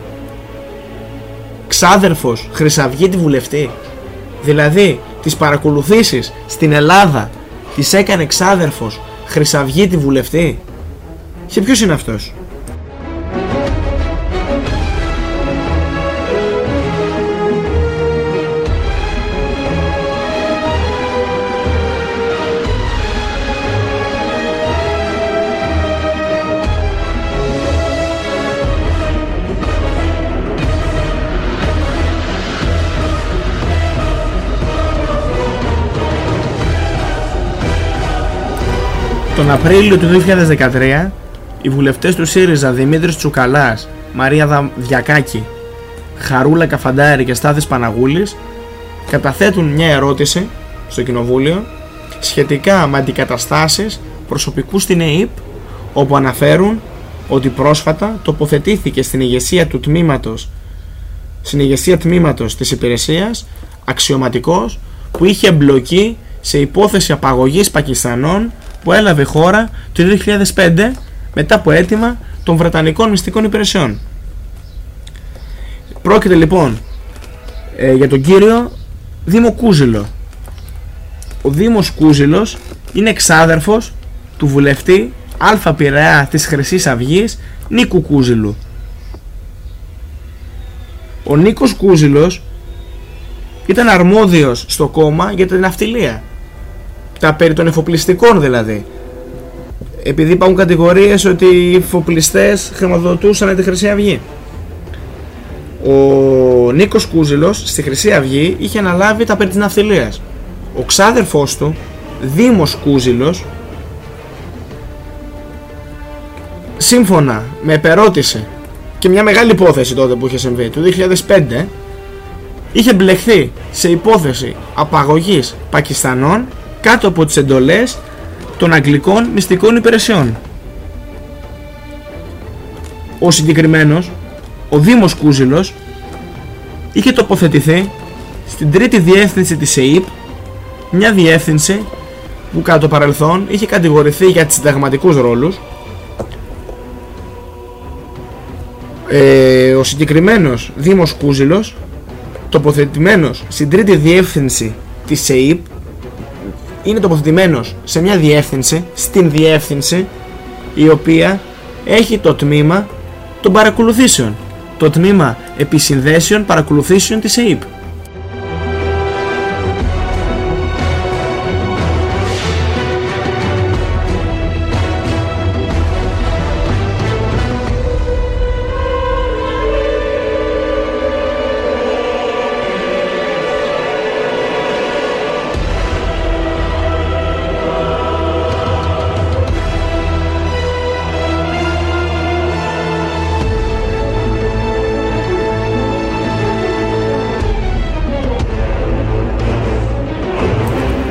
ξάδερφος Χρυσαυγίτη βουλευτή. Δηλαδή τις παρακολουθήσεις στην Ελλάδα τις έκανε ξάδερφος Χρυσαυγίτη βουλευτή. Και ποιος είναι αυτός; Τον Απρίλιο του 2013 οι βουλευτές του ΣΥΡΙΖΑ Δημήτρης Τσουκαλάς, Μαρία Διακάκη, Χαρούλα Καφαντάρη και Στάθης Παναγούλης καταθέτουν μια ερώτηση στο Κοινοβούλιο σχετικά με αντικαταστάσεις προσωπικού στην ΕΕΠ όπου αναφέρουν ότι πρόσφατα τοποθετήθηκε στην ηγεσία του τμήματος στην ηγεσία τμήματος της υπηρεσίας αξιωματικός που είχε εμπλοκή σε υπόθεση απαγωγής Πακιστανών που έλαβε χώρα το 2005 μετά από αίτημα των Βρετανικών Μυστικών Υπηρεσιών. Πρόκειται λοιπόν ε, για τον κύριο Δήμο Κούζηλο. Ο Δήμος Κούζηλος είναι εξάδερφος του βουλευτή Αλφα Πειραιά της Χρυσής Αυγής Νίκου Κούζηλου. Ο Νίκος Κούζηλος ήταν αρμόδιος στο κόμμα για την ναυτιλία. Τα περί των εφοπλιστικών δηλαδή. Επειδή υπάρχουν κατηγορίες ότι οι εφοπλιστές χρηματοδοτούσαν τη Χρυσή Αυγή. Ο Νίκος Κούζηλος στη Χρυσή Αυγή είχε αναλάβει τα περί της ναυτιλίας. Ο ξάδερφός του, Δήμος Κούζηλος, σύμφωνα με επερώτηση και μια μεγάλη υπόθεση τότε που είχε συμβεί, του 2005, είχε μπλεχθεί σε υπόθεση απαγωγής Πακιστανών κάτω από τις εντολές των Αγγλικών Μυστικών Υπηρεσιών. Ο συγκεκριμένος, ο Δήμος Κούζηλος, είχε τοποθετηθεί στην τρίτη διεύθυνση της ΕΕΠ, μια διεύθυνση που κατά το παρελθόν είχε κατηγορηθεί για τις συνταγματικούς ρόλους ε, ο συγκεκριμένος Δήμος Κούζηλος τοποθετημένος στην τρίτη διεύθυνση της ΕΕΠ είναι τοποθετημένος σε μια διεύθυνση, στην διεύθυνση η οποία έχει το τμήμα των παρακολουθήσεων. Το τμήμα επισυνδέσεων παρακολουθήσεων της ΕΕΠ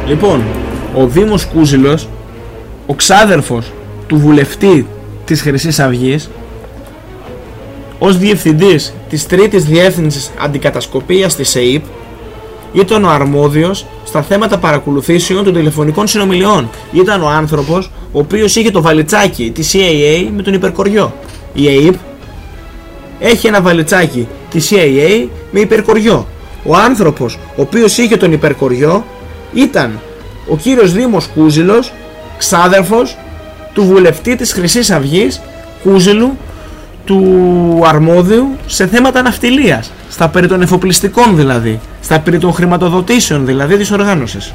Λοιπόν, ο Δήμος Κούζηλος, ο ξάδερφος του βουλευτή της Χρυσής Αυγής, ως διευθυντής της τρίτης διεύθυνσης αντικατασκοπίας της ΕΕΠ, ήταν ο αρμόδιος στα θέματα παρακολουθήσεων των τηλεφωνικών συνομιλιών. Ήταν ο άνθρωπος ο οποίος είχε το βαλιτσάκι της CIA με τον υπερκοριό. Η ΕΕΠ έχει ένα βαλιτσάκι της CIA με υπερκοριό. Ο άνθρωπος ο οποίος είχε τον υπερκοριό ήταν ο κύριος Δήμος Κούζηλος, ξάδερφος του βουλευτή της Χρυσής Αυγής, Κούζηλου, του αρμόδιου σε θέματα ναυτιλίας, στα περί των εφοπλιστικών δηλαδή, στα περί των χρηματοδοτήσεων δηλαδή της οργάνωσης.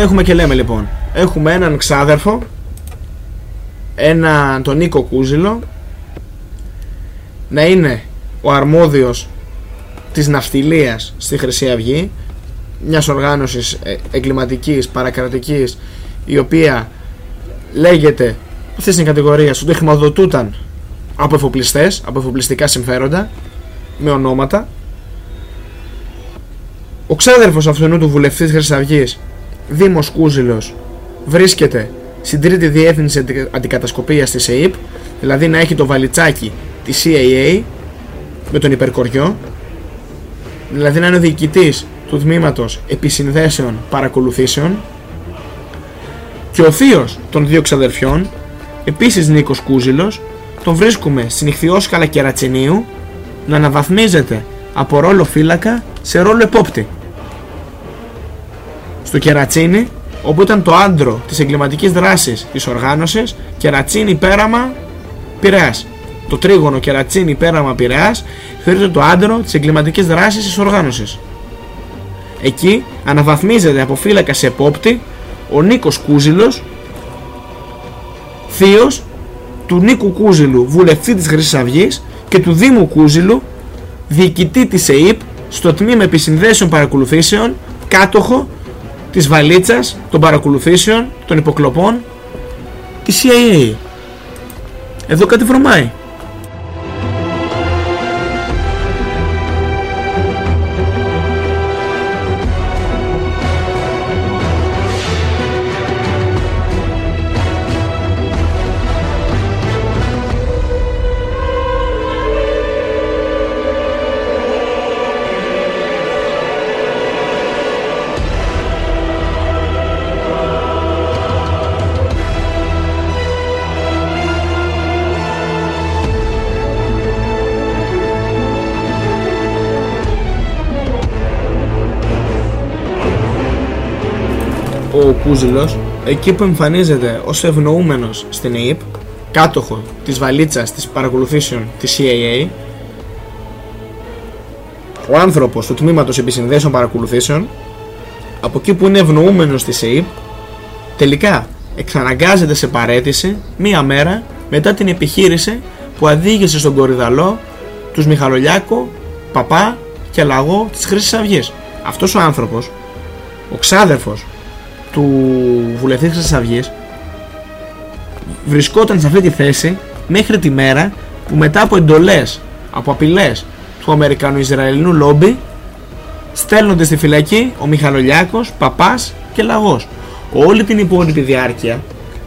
Έχουμε και λέμε λοιπόν. Έχουμε έναν ξάδερφο, έναν τον Νίκο Κούζηλο, να είναι ο αρμόδιος της ναυτιλίας στη Χρυσή Αυγή, μιας οργάνωσης ε, εγκληματικής, παρακρατικής, η οποία λέγεται, αυτή είναι η κατηγορία, ότι χρηματοδοτούταν από εφοπλιστές, από εφοπλιστικά συμφέροντα, με ονόματα. Ο ξάδερφος αυτού του βουλευτή της Χρυσής Αυγής Δήμος Κούζηλος βρίσκεται στην τρίτη διεύθυνση αντικατασκοπίας της ΕΕΠ δηλαδή να έχει το βαλιτσάκι της CAA με τον υπερκοριό δηλαδή να είναι ο διοικητής του τμήματος επισυνδέσεων παρακολουθήσεων και ο θείος των δύο ξαδερφιών επίσης Νίκος Κούζηλος τον βρίσκουμε στην Ιχθυόσκαλα Κερατσινίου να αναβαθμίζεται από ρόλο φύλακα σε ρόλο επόπτη στο Κερατσίνι, όπου ήταν το άντρο της εγκληματικής δράσης της οργάνωσης Κερατσίνι Πέραμα Πειραιάς. Το τρίγωνο Κερατσίνι Πέραμα Πειραιάς θεωρείται το άντρο της εγκληματικής δράσης της οργάνωσης. Εκεί αναβαθμίζεται από φύλακα σε επόπτη ο Νίκος Κούζηλος, θείος του Νίκου Κούζηλου, βουλευτή της Χρυσής Αυγής και του Δήμου Κούζηλου, διοικητή της ΕΕΠ στο τμήμα επισυνδέσεων παρακολουθήσεων κάτοχο της βαλίτσας των παρακολουθήσεων των υποκλοπών της CIA. Εδώ κάτι βρωμάει. Κούζηλος εκεί που εμφανίζεται ως ευνοούμενος στην ΑΕΠ κάτοχο της βαλίτσας της παρακολουθήσεων της CIA ο άνθρωπος του τμήματος επισυνδέσεων παρακολουθήσεων από εκεί που είναι ευνοούμενος της ΑΕΠ τελικά εξαναγκάζεται σε παρέτηση μία μέρα μετά την επιχείρηση που αδίγησε στον Κορυδαλό τους Μιχαλολιάκο, Παπά και Λαγό της Χρυσής Αυγής. Αυτός ο άνθρωπος, ο ξάδερφος του βουλευτή Χρυσής Αυγής βρισκόταν σε αυτή τη θέση μέχρι τη μέρα που μετά από εντολές, από απειλές του Αμερικανο-Ισραηλινού λόμπι στέλνονται στη φυλακή ο Μιχαλολιάκος, Παπάς και Λαγός. Όλη την υπόλοιπη διάρκεια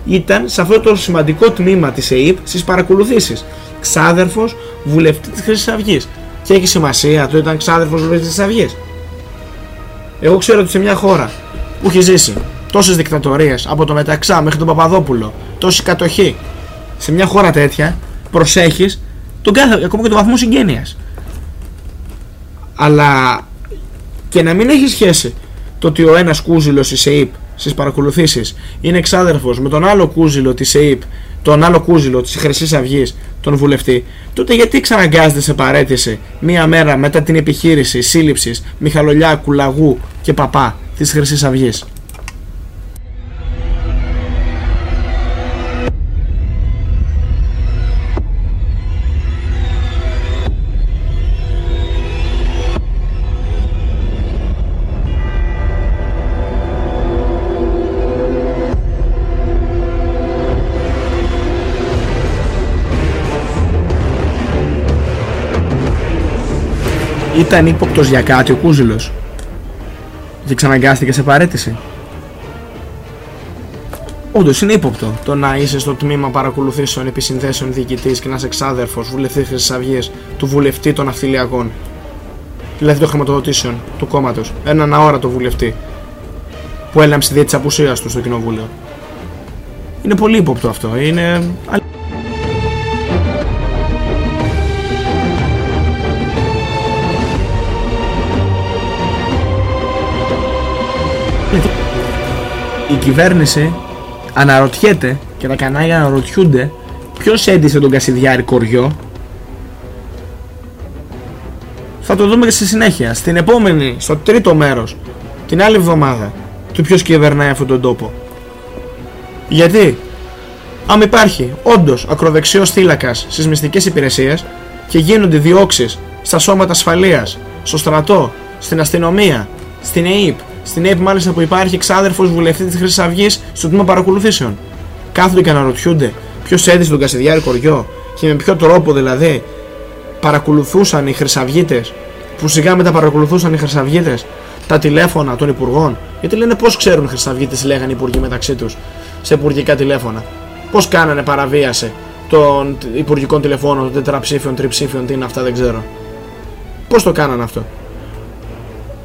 ήταν σε αυτό το σημαντικό τμήμα της ΕΕΠ στις παρακολουθήσεις. Ξάδερφος βουλευτής της Χρυσής Αυγής. Και έχει σημασία το ήταν ξάδερφος βουλευτής της Αυγής. Εγώ ξέρω ότι σε μια χώρα που έχει ζήσει τόσες δικτατορίες από το Μεταξά μέχρι τον Παπαδόπουλο, τόση κατοχή, σε μια χώρα τέτοια προσέχεις τον κάθε, ακόμα και τον βαθμό συγγένειας. Αλλά και να μην έχει σχέση το ότι ο ένας κούζιλος της ΕΕΠ στις παρακολουθήσεις είναι εξάδερφος με τον άλλο κούζιλο της ΕΕΠ, τον άλλο κούζιλο της Χρυσής Αυγής, τον βουλευτή, τότε γιατί ξαναγκάζεται σε παρέτηση μία μέρα μετά την επιχείρηση σύλληψης Μιχαλολιάκου, Λαγού και Παπά; Της Χρυσής Αυγής. Ήταν ύποπτος για κάτι ο Κούζηλος και ξαναγκάστηκε σε παρέτηση. Όντως είναι ύποπτο το να είσαι στο τμήμα παρακολουθήσεων επισυνθέσεων διοικητής και να είσαι εξάδερφο βουλευτής Χρυσή Αυγής του βουλευτή των αυτιλιακών. Δηλαδή των χρηματοδοτήσεων του κόμματος. Έναν αόρατο βουλευτή που έλαμψε δια της απουσίας του στο κοινοβούλιο. Είναι πολύ ύποπτο αυτό. Είναι η κυβέρνηση αναρωτιέται και τα κανάλια αναρωτιούνται ποιος έντυσε τον Κασιδιάρη Κοριό. Θα το δούμε και στη συνέχεια. Στην επόμενη, στο τρίτο μέρος την άλλη εβδομάδα του ποιος κυβερνάει αυτόν τον τόπο. Γιατί; Αν υπάρχει όντως ακροδεξιός θύλακας στις μυστικές υπηρεσίες και γίνονται διώξεις στα σώματα ασφαλείας, στο στρατό, στην αστυνομία, στην ΕΕΠ, στην ΕΕΠ μάλιστα που υπάρχει εξάδερφος βουλευτής της Χρυσής Αυγής στο τμήμα παρακολουθήσεων. Κάθονται και αναρωτιούνται ποιος έδισε τον Κασιδιάρη Κοριό και με ποιο τρόπο δηλαδή παρακολουθούσαν οι Χρυσαυγίτες που σιγά μετά παρακολουθούσαν οι Χρυσαυγίτες τα τηλέφωνα των υπουργών. Γιατί λένε πώς ξέρουν οι Χρυσαυγίτες λέγανε οι υπουργοί μεταξύ τους σε υπουργικά τηλέφωνα. Πώς κάνανε παραβίαση των υπουργικών τηλεφώνων, των τετραψήφιων, τριψήφιων, τι είναι αυτά δεν ξέρω. Πώς το κάνανε αυτό.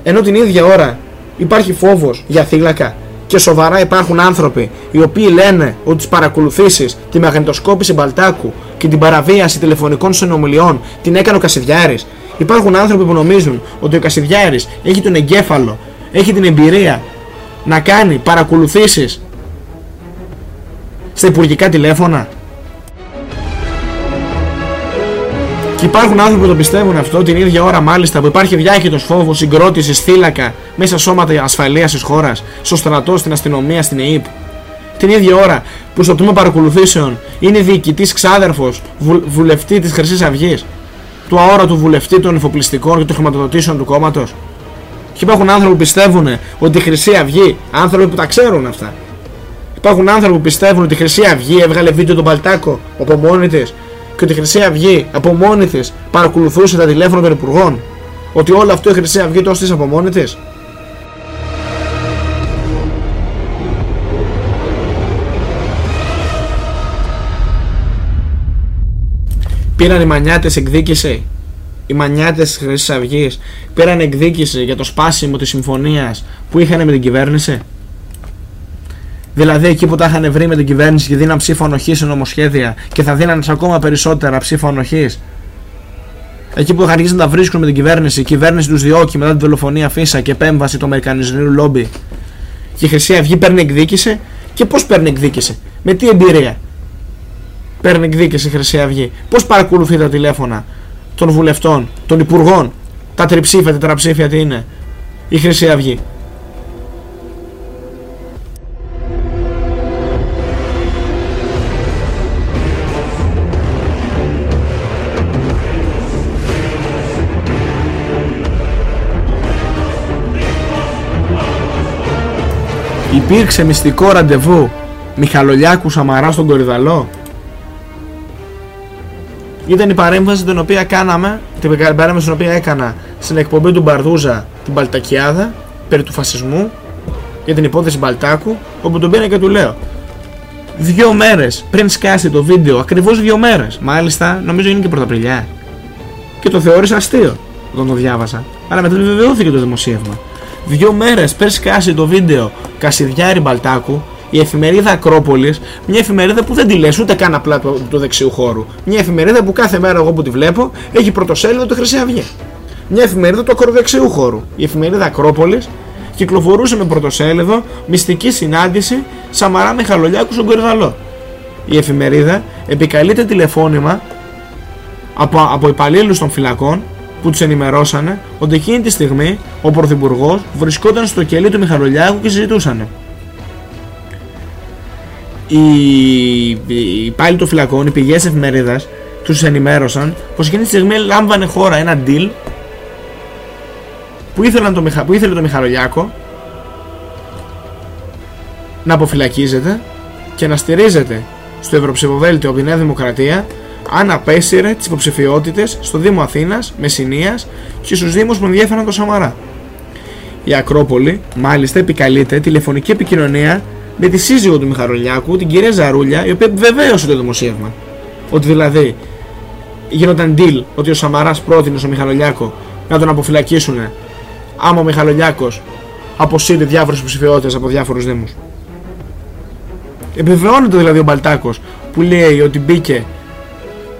Ενώ την ίδια ώρα υπάρχει φόβος για θύλακα και σοβαρά υπάρχουν άνθρωποι οι οποίοι λένε ότι τις παρακολουθήσεις, τη μαγνητοσκόπηση Μπαλτάκου και την παραβίαση τηλεφωνικών συνομιλιών την έκανε ο Κασιδιάρης. Υπάρχουν άνθρωποι που νομίζουν ότι ο Κασιδιάρης έχει τον εγκέφαλο, έχει την εμπειρία να κάνει παρακολουθήσεις στα υπουργικά τηλέφωνα. Και υπάρχουν άνθρωποι που το πιστεύουν αυτό την ίδια ώρα μάλιστα που υπάρχει διάχυτος φόβος συγκρότησης θύλακα μέσα σώματα ασφαλείας της χώρας, στο στρατό, στην αστυνομία, στην ΕΕΠ. Την ίδια ώρα που στο τμήμα παρακολουθήσεων είναι διοικητής ξάδερφος βου, βουλευτή της Χρυσής Αυγής. του αόρατου βουλευτή των εφοπλιστικών και των χρηματοδοτήσεων του κόμματος. Και υπάρχουν άνθρωποι που πιστεύουν ότι η Χρυσή Αυγή, άνθρωποι που τα ξέρουν αυτά, υπάρχουν άνθρωποι που πιστεύουν ότι η Χρυσή Αυγή έβγαλε βίντεο τον Παλτάκο από μόνη τη και ότι η Χρυσή Αυγή από μόνη της παρακολουθούσε τα τηλέφωνα των υπουργών; Ότι όλο αυτό η Χρυσή Αυγή το έστησε από μόνη της; Πήραν οι μανιάτες εκδίκηση. Οι μανιάτες της Χρυσής Αυγής πήραν εκδίκηση για το σπάσιμο της συμφωνίας που είχαν με την κυβέρνηση; Δηλαδή εκεί που τα είχαν βρει με την κυβέρνηση και δίναν ψήφο ανοχής σε νομοσχέδια και θα δίναν σε ακόμα περισσότερα ψήφο ανοχής. Εκεί που είχαν αρχίσει να τα βρίσκουν με την κυβέρνηση, η κυβέρνηση τους διώκει μετά την δολοφονία Φίσα και επέμβαση του Αμερικανισμού λόμπι. Και η Χρυσή Αυγή παίρνει εκδίκηση. Και πώς παίρνει εκδίκηση, με τι εμπειρία παίρνει εκδίκηση η Χρυσή Αυγή, πώς παρακολουθεί τα τηλέφωνα των βουλευτών, των υπουργών, τα τριψήφια, τετραψήφια τι είναι, η Χρυσή Αυγή. Υπήρξε μυστικό ραντεβού Μιχαλολιάκου Σαμαρά στον Κορυδαλό; Ήταν η παρέμβαση την οποία κάναμε, την παρέμβαση την οποία έκανα στην εκπομπή του Μπαρδούζα την Παλτακιάδα περί του φασισμού για την υπόθεση Μπαλτάκου, όπου τον πήρα και του λέω Δύο μέρες πριν σκάσει το βίντεο, ακριβώς δύο μέρες. Μάλιστα, νομίζω είναι και πρωταπριλιά. Και το θεώρησα αστείο όταν το διάβασα. Αλλά μετά επιβεβαιώθηκε το δημοσίευμα. Δύο μέρες πριν σκάσει το βίντεο Κασιδιάρη Μπαλτάκου, η εφημερίδα Ακρόπολης, μια εφημερίδα που δεν τη λες ούτε καν απλά του, του δεξιού χώρου. Μια εφημερίδα που κάθε μέρα εγώ που τη βλέπω έχει πρωτοσέλιδο το Χρυσή Αυγή. Μια εφημερίδα του ακροδεξιού χώρου. Η εφημερίδα Ακρόπολης κυκλοφορούσε με πρωτοσέλιδο μυστική συνάντηση Σαμαρά Μιχαλολιάκου στον Κορυδαλό. Η εφημερίδα επικαλείται τηλεφώνημα από, από υπαλλήλους των φυλακών που τους ενημερώσανε ότι εκείνη τη στιγμή ο Πρωθυπουργός βρισκόταν στο κελί του Μιχαλολιάκου και συζητούσαν. Οι, οι υπάλληλοι των φυλακών, οι πηγές εφημερίδας, τους ενημέρωσαν πως εκείνη τη στιγμή λάμβανε χώρα ένα deal που, ήθελαν το, που ήθελε το Μιχαλολιάκο να αποφυλακίζεται και να στηρίζεται στο Ευρωψηφοδέλτιο από τη Νέα Δημοκρατία αν απέσυρε τις υποψηφιότητες στο Δήμο Αθήνας, Μεσσηνίας και στους Δήμους που ενδιαφέραν το Σαμαρά. Η Ακρόπολη, μάλιστα, επικαλείται τηλεφωνική επικοινωνία με τη σύζυγο του Μιχαρολιάκου, την κυρία Ζαρούλια, η οποία επιβεβαίωσε το δημοσίευμα. Ότι δηλαδή γίνονταν deal ότι ο Σαμαράς πρότεινε στο Μιχαλολιάκο να τον αποφυλακίσουν άμα ο Μιχαλολιάκο αποσύρει διάφορες υποψηφιότητες από διάφορους Δήμους. Επιβεβαιώνεται δηλαδή ο Μπαλτάκος που λέει ότι μπήκε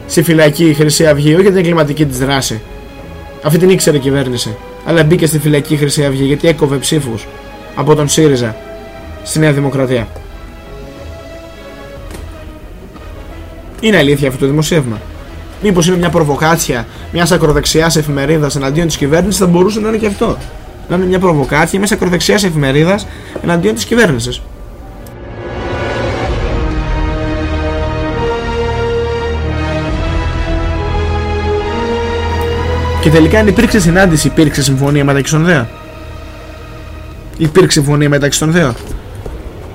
στη φυλακή η Χρυσή Αυγή, όχι για την εγκληματική της δράση. Αυτή την ήξερε η κυβέρνηση. Αλλά μπήκε στη φυλακή η Χρυσή Αυγή γιατί έκοβε ψήφους από τον ΣΥΡΙΖΑ στη Νέα Δημοκρατία. Είναι αλήθεια αυτό το δημοσίευμα; Μήπως είναι μια προβοκάτσια μια ακροδεξιάς εφημερίδας εναντίον της κυβέρνησης, θα μπορούσε να είναι και αυτό. Να είναι μια προβοκάτσια μια ακροδεξιάς εφημερίδας εναντίον της κυβέρνησης. Και τελικά αν υπήρξε συνάντηση, υπήρξε συμφωνία μεταξύ των δύο. Υπήρξε συμφωνία μεταξύ των δύο.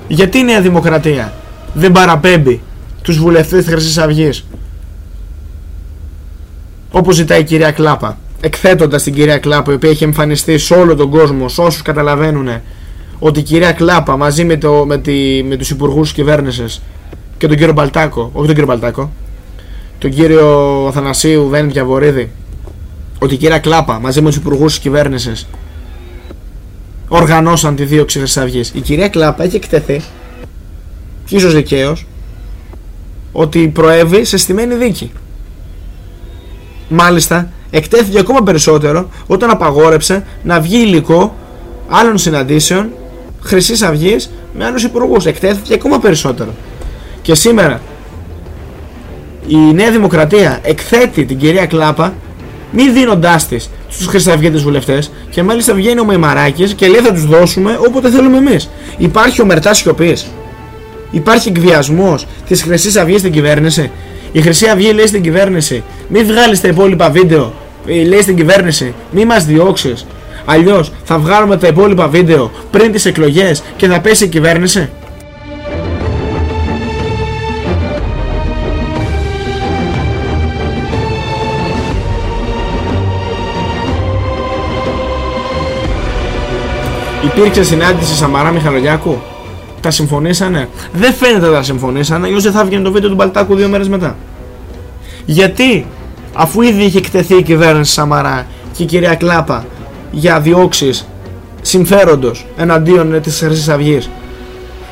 Γιατί η Νέα Δημοκρατία δεν παραπέμπει τους βουλευτές της Χρυσής Αυγής; Όπως ζητάει η κυρία Κλάπα εκθέτοντας την κυρία Κλάπα η οποία έχει εμφανιστεί σε όλο τον κόσμο σε όσους καταλαβαίνουν ότι η κυρία Κλάπα μαζί με, το, με, τη, με τους υπουργούς κυβέρνησης και τον κύριο Μπαλτάκο όχι τον κύριο Μπαλτάκο τον κύριο Αθανασίου Βέννη Διαβορίδη ότι η κυρία Κλάπα μαζί με τους υπουργούς της κυβέρνησης οργανώσαν τη δίωξη της Αυγής. Η κυρία Κλάπα έχει εκτεθεί και ίσως δικαίως ότι προέβη σε στημένη δίκη. Μάλιστα, εκτέθηκε ακόμα περισσότερο όταν απαγόρεψε να βγει υλικό άλλων συναντήσεων Χρυσής Αυγής με άλλους υπουργούς. Εκτέθηκε ακόμα περισσότερο. Και σήμερα η Νέα Δημοκρατία εκθέτει την κυρία Κλάπα μη δίνοντάς της στους Χρυσαυγίτε βουλευτές και μάλιστα βγαίνει ο Μεϊμαράκη και λέει θα τους δώσουμε όποτε θέλουμε εμείς. Υπάρχει ομερτάς σιωπής. Υπάρχει εκβιασμός της Χρυσής Αυγής στην κυβέρνηση. Η Χρυσή Αυγή λέει στην κυβέρνηση Μη βγάλεις τα υπόλοιπα βίντεο. Ε, Λέει στην κυβέρνηση, μη μας διώξεις. Αλλιώς θα βγάλουμε τα υπόλοιπα βίντεο πριν τις εκλογές και θα πέσει η κυβέρνηση. Υπήρξε συνάντηση Σαμαρά Μιχαλολιάκου; Τα συμφωνήσανε; Δεν φαίνεται ότι τα συμφωνήσανε, αλλιώς δεν θα βγαίνει το βίντεο του Μπαλτάκου δύο μέρες μετά. Γιατί, αφού ήδη είχε εκτεθεί η κυβέρνηση Σαμαρά και η κυρία Κλάπα για διώξεις συμφέροντος εναντίον της Χρυσής Αυγής,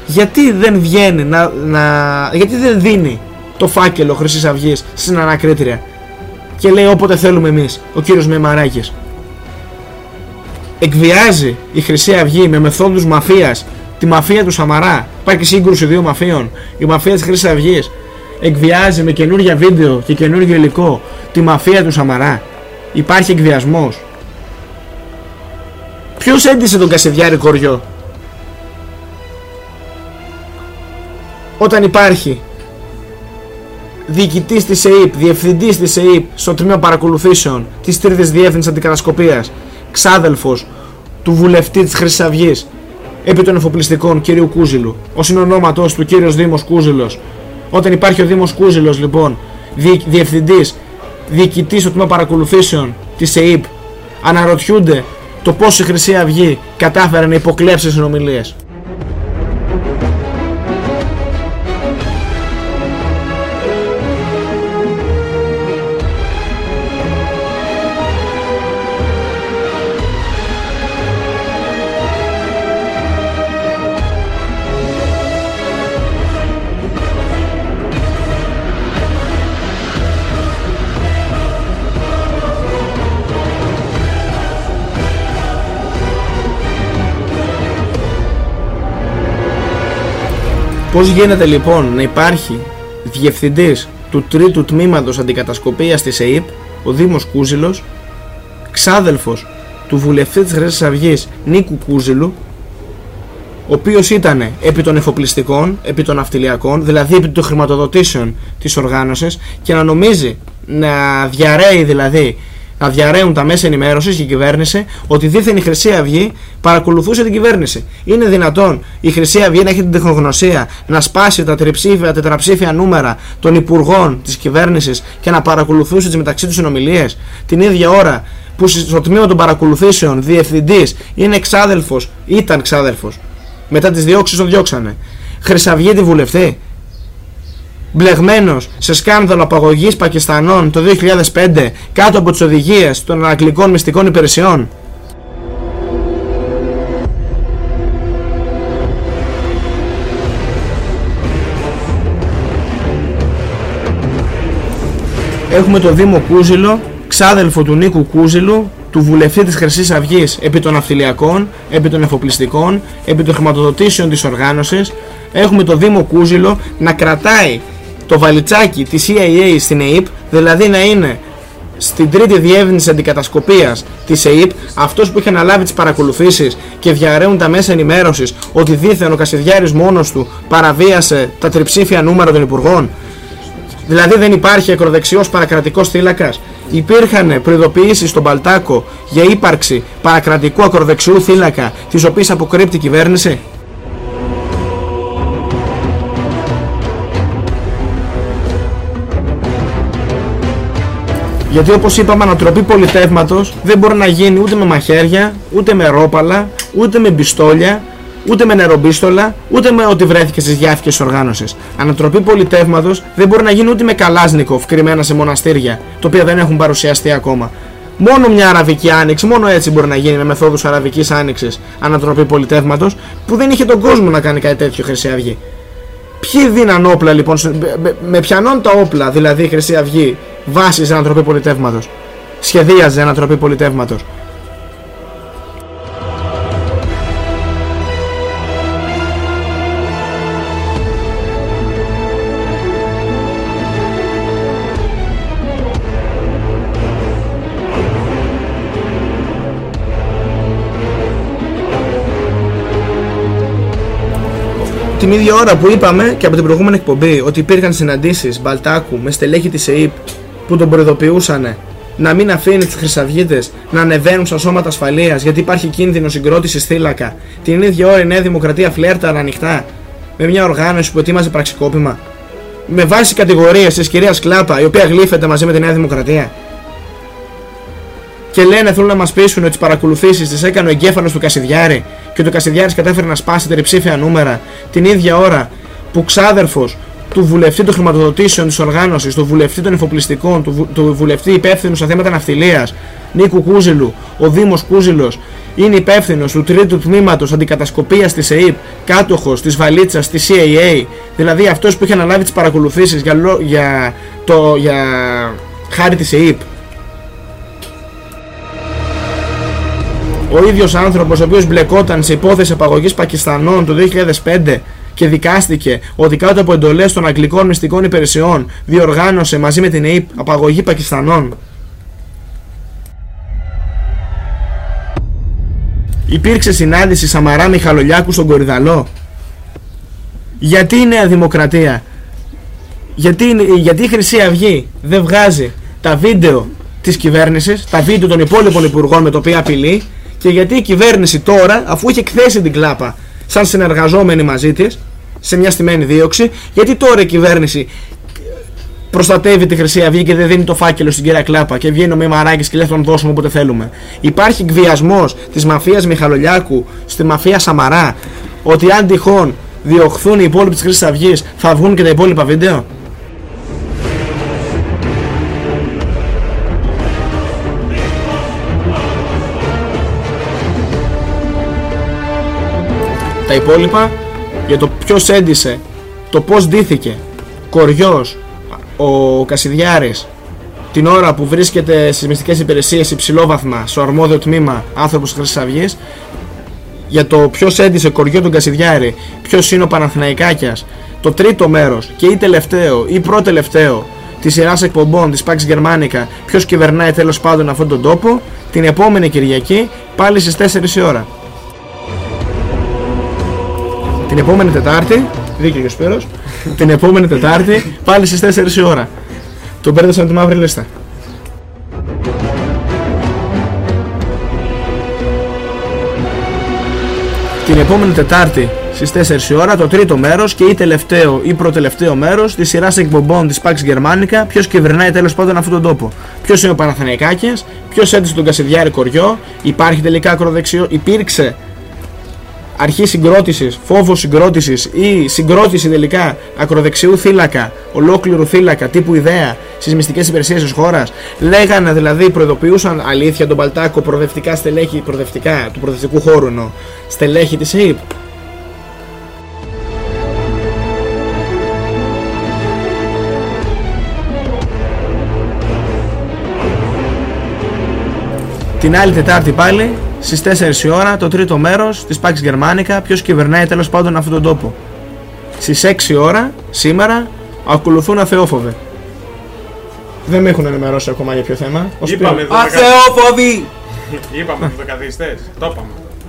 γιατί δεν βγαίνει να, να. Γιατί δεν δίνει το φάκελο Χρυσής Αυγής στην ανακρίτρια και λέει όποτε θέλουμε εμείς, ο κύριος Μεμαράκης εκβιάζει η Χρυσή Αυγή με μεθόδους μαφίας τη μαφία του Σαμαρά. Υπάρχει σύγκρουση δύο μαφίων. Η μαφία της Χρυσής Αυγής εκβιάζει με καινούργια βίντεο και καινούργιο υλικό τη μαφία του Σαμαρά. Υπάρχει εκβιασμός. Ποιος έντυσε τον Κασιδιάρη Κοριό; Όταν υπάρχει διοικητής της ΕΕΠ, διευθυντής της ΕΕΠ στο τμήμα παρακολουθήσεων της τρίτης διεύθυνσης αντικατασκοπίας, ξάδελφος του βουλευτή της Χρυσής Αυγής επί των εφοπλιστικών κ. Κούζηλου. Ο συνονόματός του κ. Δήμος Κούζηλος. Όταν υπάρχει ο Δήμος Κούζηλος, λοιπόν, δι, διευθυντής, διοικητής στο τμήμα παρακολουθήσεων της ΕΕΠ, αναρωτιούνται το πώς η Χρυσή Αυγή κατάφερε να υποκλέψει συνομιλίες. Πώς γίνεται λοιπόν να υπάρχει διευθυντής του τρίτου τμήματος αντικατασκοπίας της ΕΕΠ, ο Δήμος Κούζηλος, ξάδελφος του βουλευτή της Χρυσής Αυγής Νίκου Κούζηλου, ο οποίος ήταν επί των εφοπλιστικών, επί των ναυτιλιακών, δηλαδή επί των χρηματοδοτήσεων της οργάνωσης και να νομίζει να διαρρέει δηλαδή να διαρρέουν τα μέσα ενημέρωσης και η κυβέρνηση ότι δίθεν η Χρυσή Αυγή παρακολουθούσε την κυβέρνηση. Είναι δυνατόν η Χρυσή Αυγή να έχει την τεχνογνωσία να σπάσει τα τριψήφια, τετραψήφια νούμερα των υπουργών της κυβέρνησης και να παρακολουθούσε τις μεταξύ τους συνομιλίες; Την ίδια ώρα που στο τμήμα των παρακολουθήσεων διευθυντής είναι εξάδελφος, ήταν ξάδελφο. Μετά τις διώξεις τον διώξανε. Χρυσαυγήτη βουλευτή, μπλεγμένος σε σκάνδαλο απαγωγής Πακιστανών το 2005 κάτω από τις οδηγίες των αγγλικών μυστικών υπηρεσιών. Έχουμε το Δήμο Κούζηλο, ξάδελφο του Νίκου Κούζηλου, του βουλευτή της Χρυσής Αυγής επί των αυθυλιακών, επί των εφοπλιστικών, επί των χρηματοδοτήσεων της οργάνωσης. Έχουμε το Δήμο Κούζηλο να κρατάει το βαλιτσάκι της CIA στην ΕΕΠ, δηλαδή να είναι στην τρίτη διεύθυνση αντικατασκοπίας της ΕΕΠ αυτός που είχε αναλάβει τις παρακολουθήσεις και διαρρέουν τα μέσα ενημέρωσης ότι δίθεν ο Κασιδιάρης μόνος του παραβίασε τα τριψήφια νούμερα των υπουργών. Δηλαδή δεν υπάρχει ακροδεξιός παρακρατικός θύλακας. Υπήρχαν προειδοποιήσεις στον Παλτάκο για ύπαρξη παρακρατικού ακροδεξιού θύλακα τις οποίες αποκρύπτει η κυβέρνηση; Γιατί όπως είπαμε ανατροπή πολιτεύματος δεν μπορεί να γίνει ούτε με μαχαίρια, ούτε με ρόπαλα, ούτε με πιστόλια, ούτε με νερομπίστολα, ούτε με ό,τι βρέθηκε στις διάφηκες οργάνωσης. Ανατροπή πολιτεύματος δεν μπορεί να γίνει ούτε με καλάζνικοφ κρυμμένα σε μοναστήρια, τα οποία δεν έχουν παρουσιαστεί ακόμα. Μόνο μια αραβική άνοιξη, μόνο έτσι μπορεί να γίνει με μεθόδους αραβικής άνοιξης ανατροπή πολιτεύματος, που δεν είχε τον κόσμο να κάνει κάτι τέτοιο Χρυσή Αυγή. Ποιοι δίναν όπλα λοιπόν, με, με πιανών τα όπλα, δηλαδή η Χρυσή Αυγή, βάσει ανατροπή πολιτεύματος. Σχεδίαζε ανατροπή πολιτεύματος. την ίδια ώρα που είπαμε και από την προηγούμενη εκπομπή ότι υπήρχαν συναντήσεις Μπαλτάκου με στελέχη της ΕΕΠ που τον προειδοποιούσαν να μην αφήνει του Χρυσαυγίτες να ανεβαίνουν στα σώματα ασφαλείας γιατί υπάρχει κίνδυνο συγκρότησης θύλακα. Την ίδια ώρα η Νέα Δημοκρατία φλέρταρε ανοιχτά με μια οργάνωση που ετοίμαζε πραξικόπημα. Με βάση κατηγορίες της κυρίας Κλάπα, η οποία γλύφεται μαζί με τη Νέα Δημοκρατία. Και λένε θέλουν να μας πείσουν ότι τις παρακολουθήσεις τις έκανε ο εγκέφαλος του Κασιδιάρη και ότι ο Κασιδιάρης κατέφερε να σπάσει τριψήφια νούμερα την ίδια ώρα που ξάδερφος του βουλευτή των χρηματοδοτήσεων της οργάνωσης, του βουλευτή των εφοπλιστικών, του, βου- του βουλευτή υπεύθυνου στα θέματα ναυτιλίας, Νίκου Κούζηλου, ο Δήμος Κούζηλος, είναι υπεύθυνος του τρίτου τμήματος αντικατασκοπίας της ΕΕΠ, κάτοχος της βαλίτσας της CAA, δηλαδή αυτός που είχε αναλάβει τις παρακολουθήσεις για, λο- για, το, για χάρη της ΕΕΠ. Ο ίδιος άνθρωπος ο οποίος μπλεκόταν σε υπόθεση απαγωγής Πακιστανών το 2005 και δικάστηκε ότι κάτω από εντολές των αγγλικών μυστικών υπηρεσιών διοργάνωσε μαζί με την ΑΕΠ απαγωγή Πακιστανών. Υπήρξε συνάντηση Σαμαρά Μιχαλολιάκου στον Κορυδαλό. Γιατί η Νέα Δημοκρατία, γιατί, είναι- γιατί η Χρυσή Αυγή δεν βγάζει τα βίντεο της κυβέρνησης, τα βίντεο των υπόλοιπων υπουργών με το οποίο απειλεί και γιατί η κυβέρνηση τώρα, αφού είχε εκθέσει την κλάπα σαν συνεργαζόμενη μαζί της, σε μια στημένη δίωξη, γιατί τώρα η κυβέρνηση προστατεύει τη Χρυσή Αυγή και δεν δίνει το φάκελο στην κυρία Κλάπα και βγαίνει ο Μημαράκης και λέει θα τον δώσουμε όποτε θέλουμε. Υπάρχει εκβιασμός της μαφίας Μιχαλολιάκου στη μαφία Σαμαρά ότι αν τυχόν διωχθούν οι υπόλοιποι της Χρυσής Αυγής θα βγουν και τα υπόλοιπα βίντεο; Τα υπόλοιπα για το ποιος έντισε, το πώς ντύθηκε, κοριός, ο Κασιδιάρης, την ώρα που βρίσκεται στις μυστικές υπηρεσίες υψηλόβαθμα στο αρμόδιο τμήμα άνθρωπος της Χρυσής Αυγής, για το ποιος έντισε κοριό τον Κασιδιάρη, ποιος είναι ο Παναθηναϊκάκιας, το τρίτο μέρος και ή τελευταίο ή προτελευταίο της σειράς εκπομπών της Pax Germanica, ποιος κυβερνάει τέλος πάντων αυτόν τον τόπο, την επόμενη Κυριακή πάλι στις 4 η ώρα. Την επόμενη Τετάρτη, δίκαιο και ο Σπύρος, την επόμενη Τετάρτη πάλι στις 4 η ώρα. Τον μπέρδεσα με τη μαύρη λίστα. Την επόμενη Τετάρτη στις 4 η ώρα το τρίτο μέρος και ή τελευταίο ή προτελευταίο μέρος της σειράς εκπομπών της Pax Germanica ποιος κυβερνάει τέλος πάντων αυτόν τον τόπο. Ποιος είναι ο Παναθηναϊκάκης, ποιος έντυσε τον Κασιδιάρη Κοριό, υπάρχει τελικά ακροδεξιό, υπήρξε αρχή συγκρότησης, φόβος συγκρότησης ή συγκρότηση τελικά ακροδεξιού θύλακα, ολόκληρου θύλακα τύπου ιδέα στις μυστικές υπηρεσίες της χώρας. Λέγανε δηλαδή, προειδοποιούσαν αλήθεια τον Παλτάκο προοδευτικά στελέχη, προοδευτικά του προοδευτικού χώρου εννοώ, στελέχη της ΑΕΠ. Την άλλη Τετάρτη πάλι στις 4 η ώρα το τρίτο μέρος της Pax Germanica. Ποιος κυβερνάει τέλος πάντων αυτόν τον τόπο. Στις 6 η ώρα σήμερα ακολουθούν αθεόφοβοι. Δεν με έχουν ενημερώσει ακόμα για ποιο θέμα. Ο Είπαμε Σπύρος- Αθεόφοβοι! Είπαμε δωδεκαθιστές. Το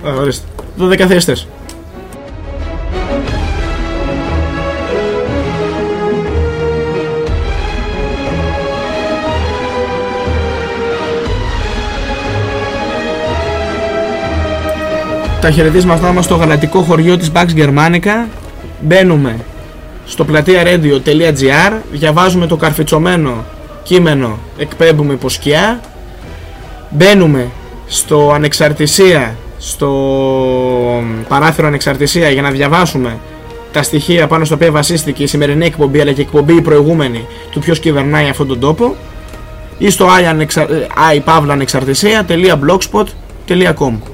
είπαμε. Α, ορίστε. Δωδεκαθέστες. Τα χαιρετίσματά μας στο γαλατικό χωριό της Bax Germanica. Μπαίνουμε στο πλατεία radio.gr, διαβάζουμε το καρφιτσωμένο κείμενο, εκπέμπουμε υποσκιά. Μπαίνουμε στο ανεξαρτησία, στο παράθυρο ανεξαρτησία για να διαβάσουμε τα στοιχεία πάνω στα οποία βασίστηκε η σημερινή εκπομπή αλλά και η εκπομπή η προηγούμενη του ποιος κυβερνάει αυτόν τον τόπο ή στο iPavlaanεξαρτησία.blogspot.com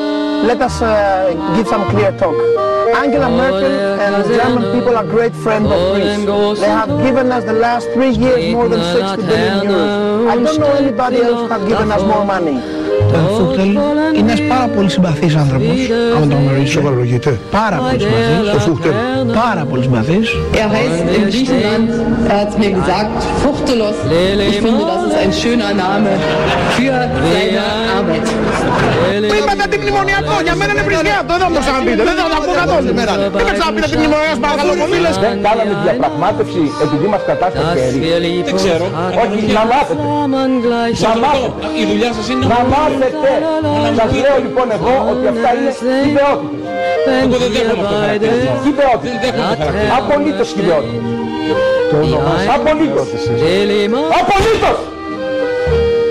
Let us uh, give some clear talk. Angela Merkel and German people are great friends of Greece. They have given us the last three years more than 60 billion euros. I don't know anybody else who have given us more money. Το Φούχτελ είναι ένας πάρα πολύ συμπαθής άνθρωπος, άμα τον γνωρίζεις. Σοβαρολογείται. Πάρα πολύ συμπαθής. Το Φούχτελ. Πάρα πολύ συμπαθής. Er heißt in Griechenland, er hat mir gesagt, Fuchtelos. Ich finde, das ist ein schöner Name für seine Arbeit. Μου είπατε αντιμνημονιακό, για μένα είναι βρισιά αυτό, δεν θα μου το ξαναπείτε, δεν θα τα πω καθόλου σήμερα. Δεν με ξαναπείτε αντιμνημονιακό, σας παρακαλώ πολύ, λες. Δεν κάναμε διαπραγμάτευση επειδή μας κατάστασε χέρι. Δεν ξέρω. Όχι, να μάθετε. Να μάθετε. Η δουλειά σας είναι Να μάθετε. Σας λέω λοιπόν εγώ ότι αυτά είναι χιδεότητες. Εγώ δεν δέχομαι αυτό το χαρακτηρισμό. Χιδεότητες. Δεν δέχομαι το χαρακτηρισμό. Απολύτως χιδεότητες. Απολύτως. Απολύτως.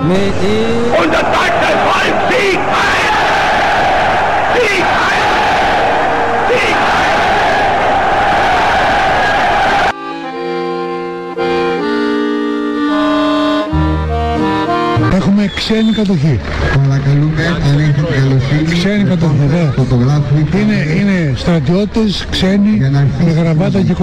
Und das sagt der Volk Sieg Heil! Sieg Heil! Sieg Heil! Έχουμε ξένη κατοχή. Παρακαλούμε, αν έχετε καλοσύνη, Ξένη κατοχή, ναι. φωτογράφοι Είναι, είναι στρατιώτες ξένοι Για να με αρχίσει γραβάτα η και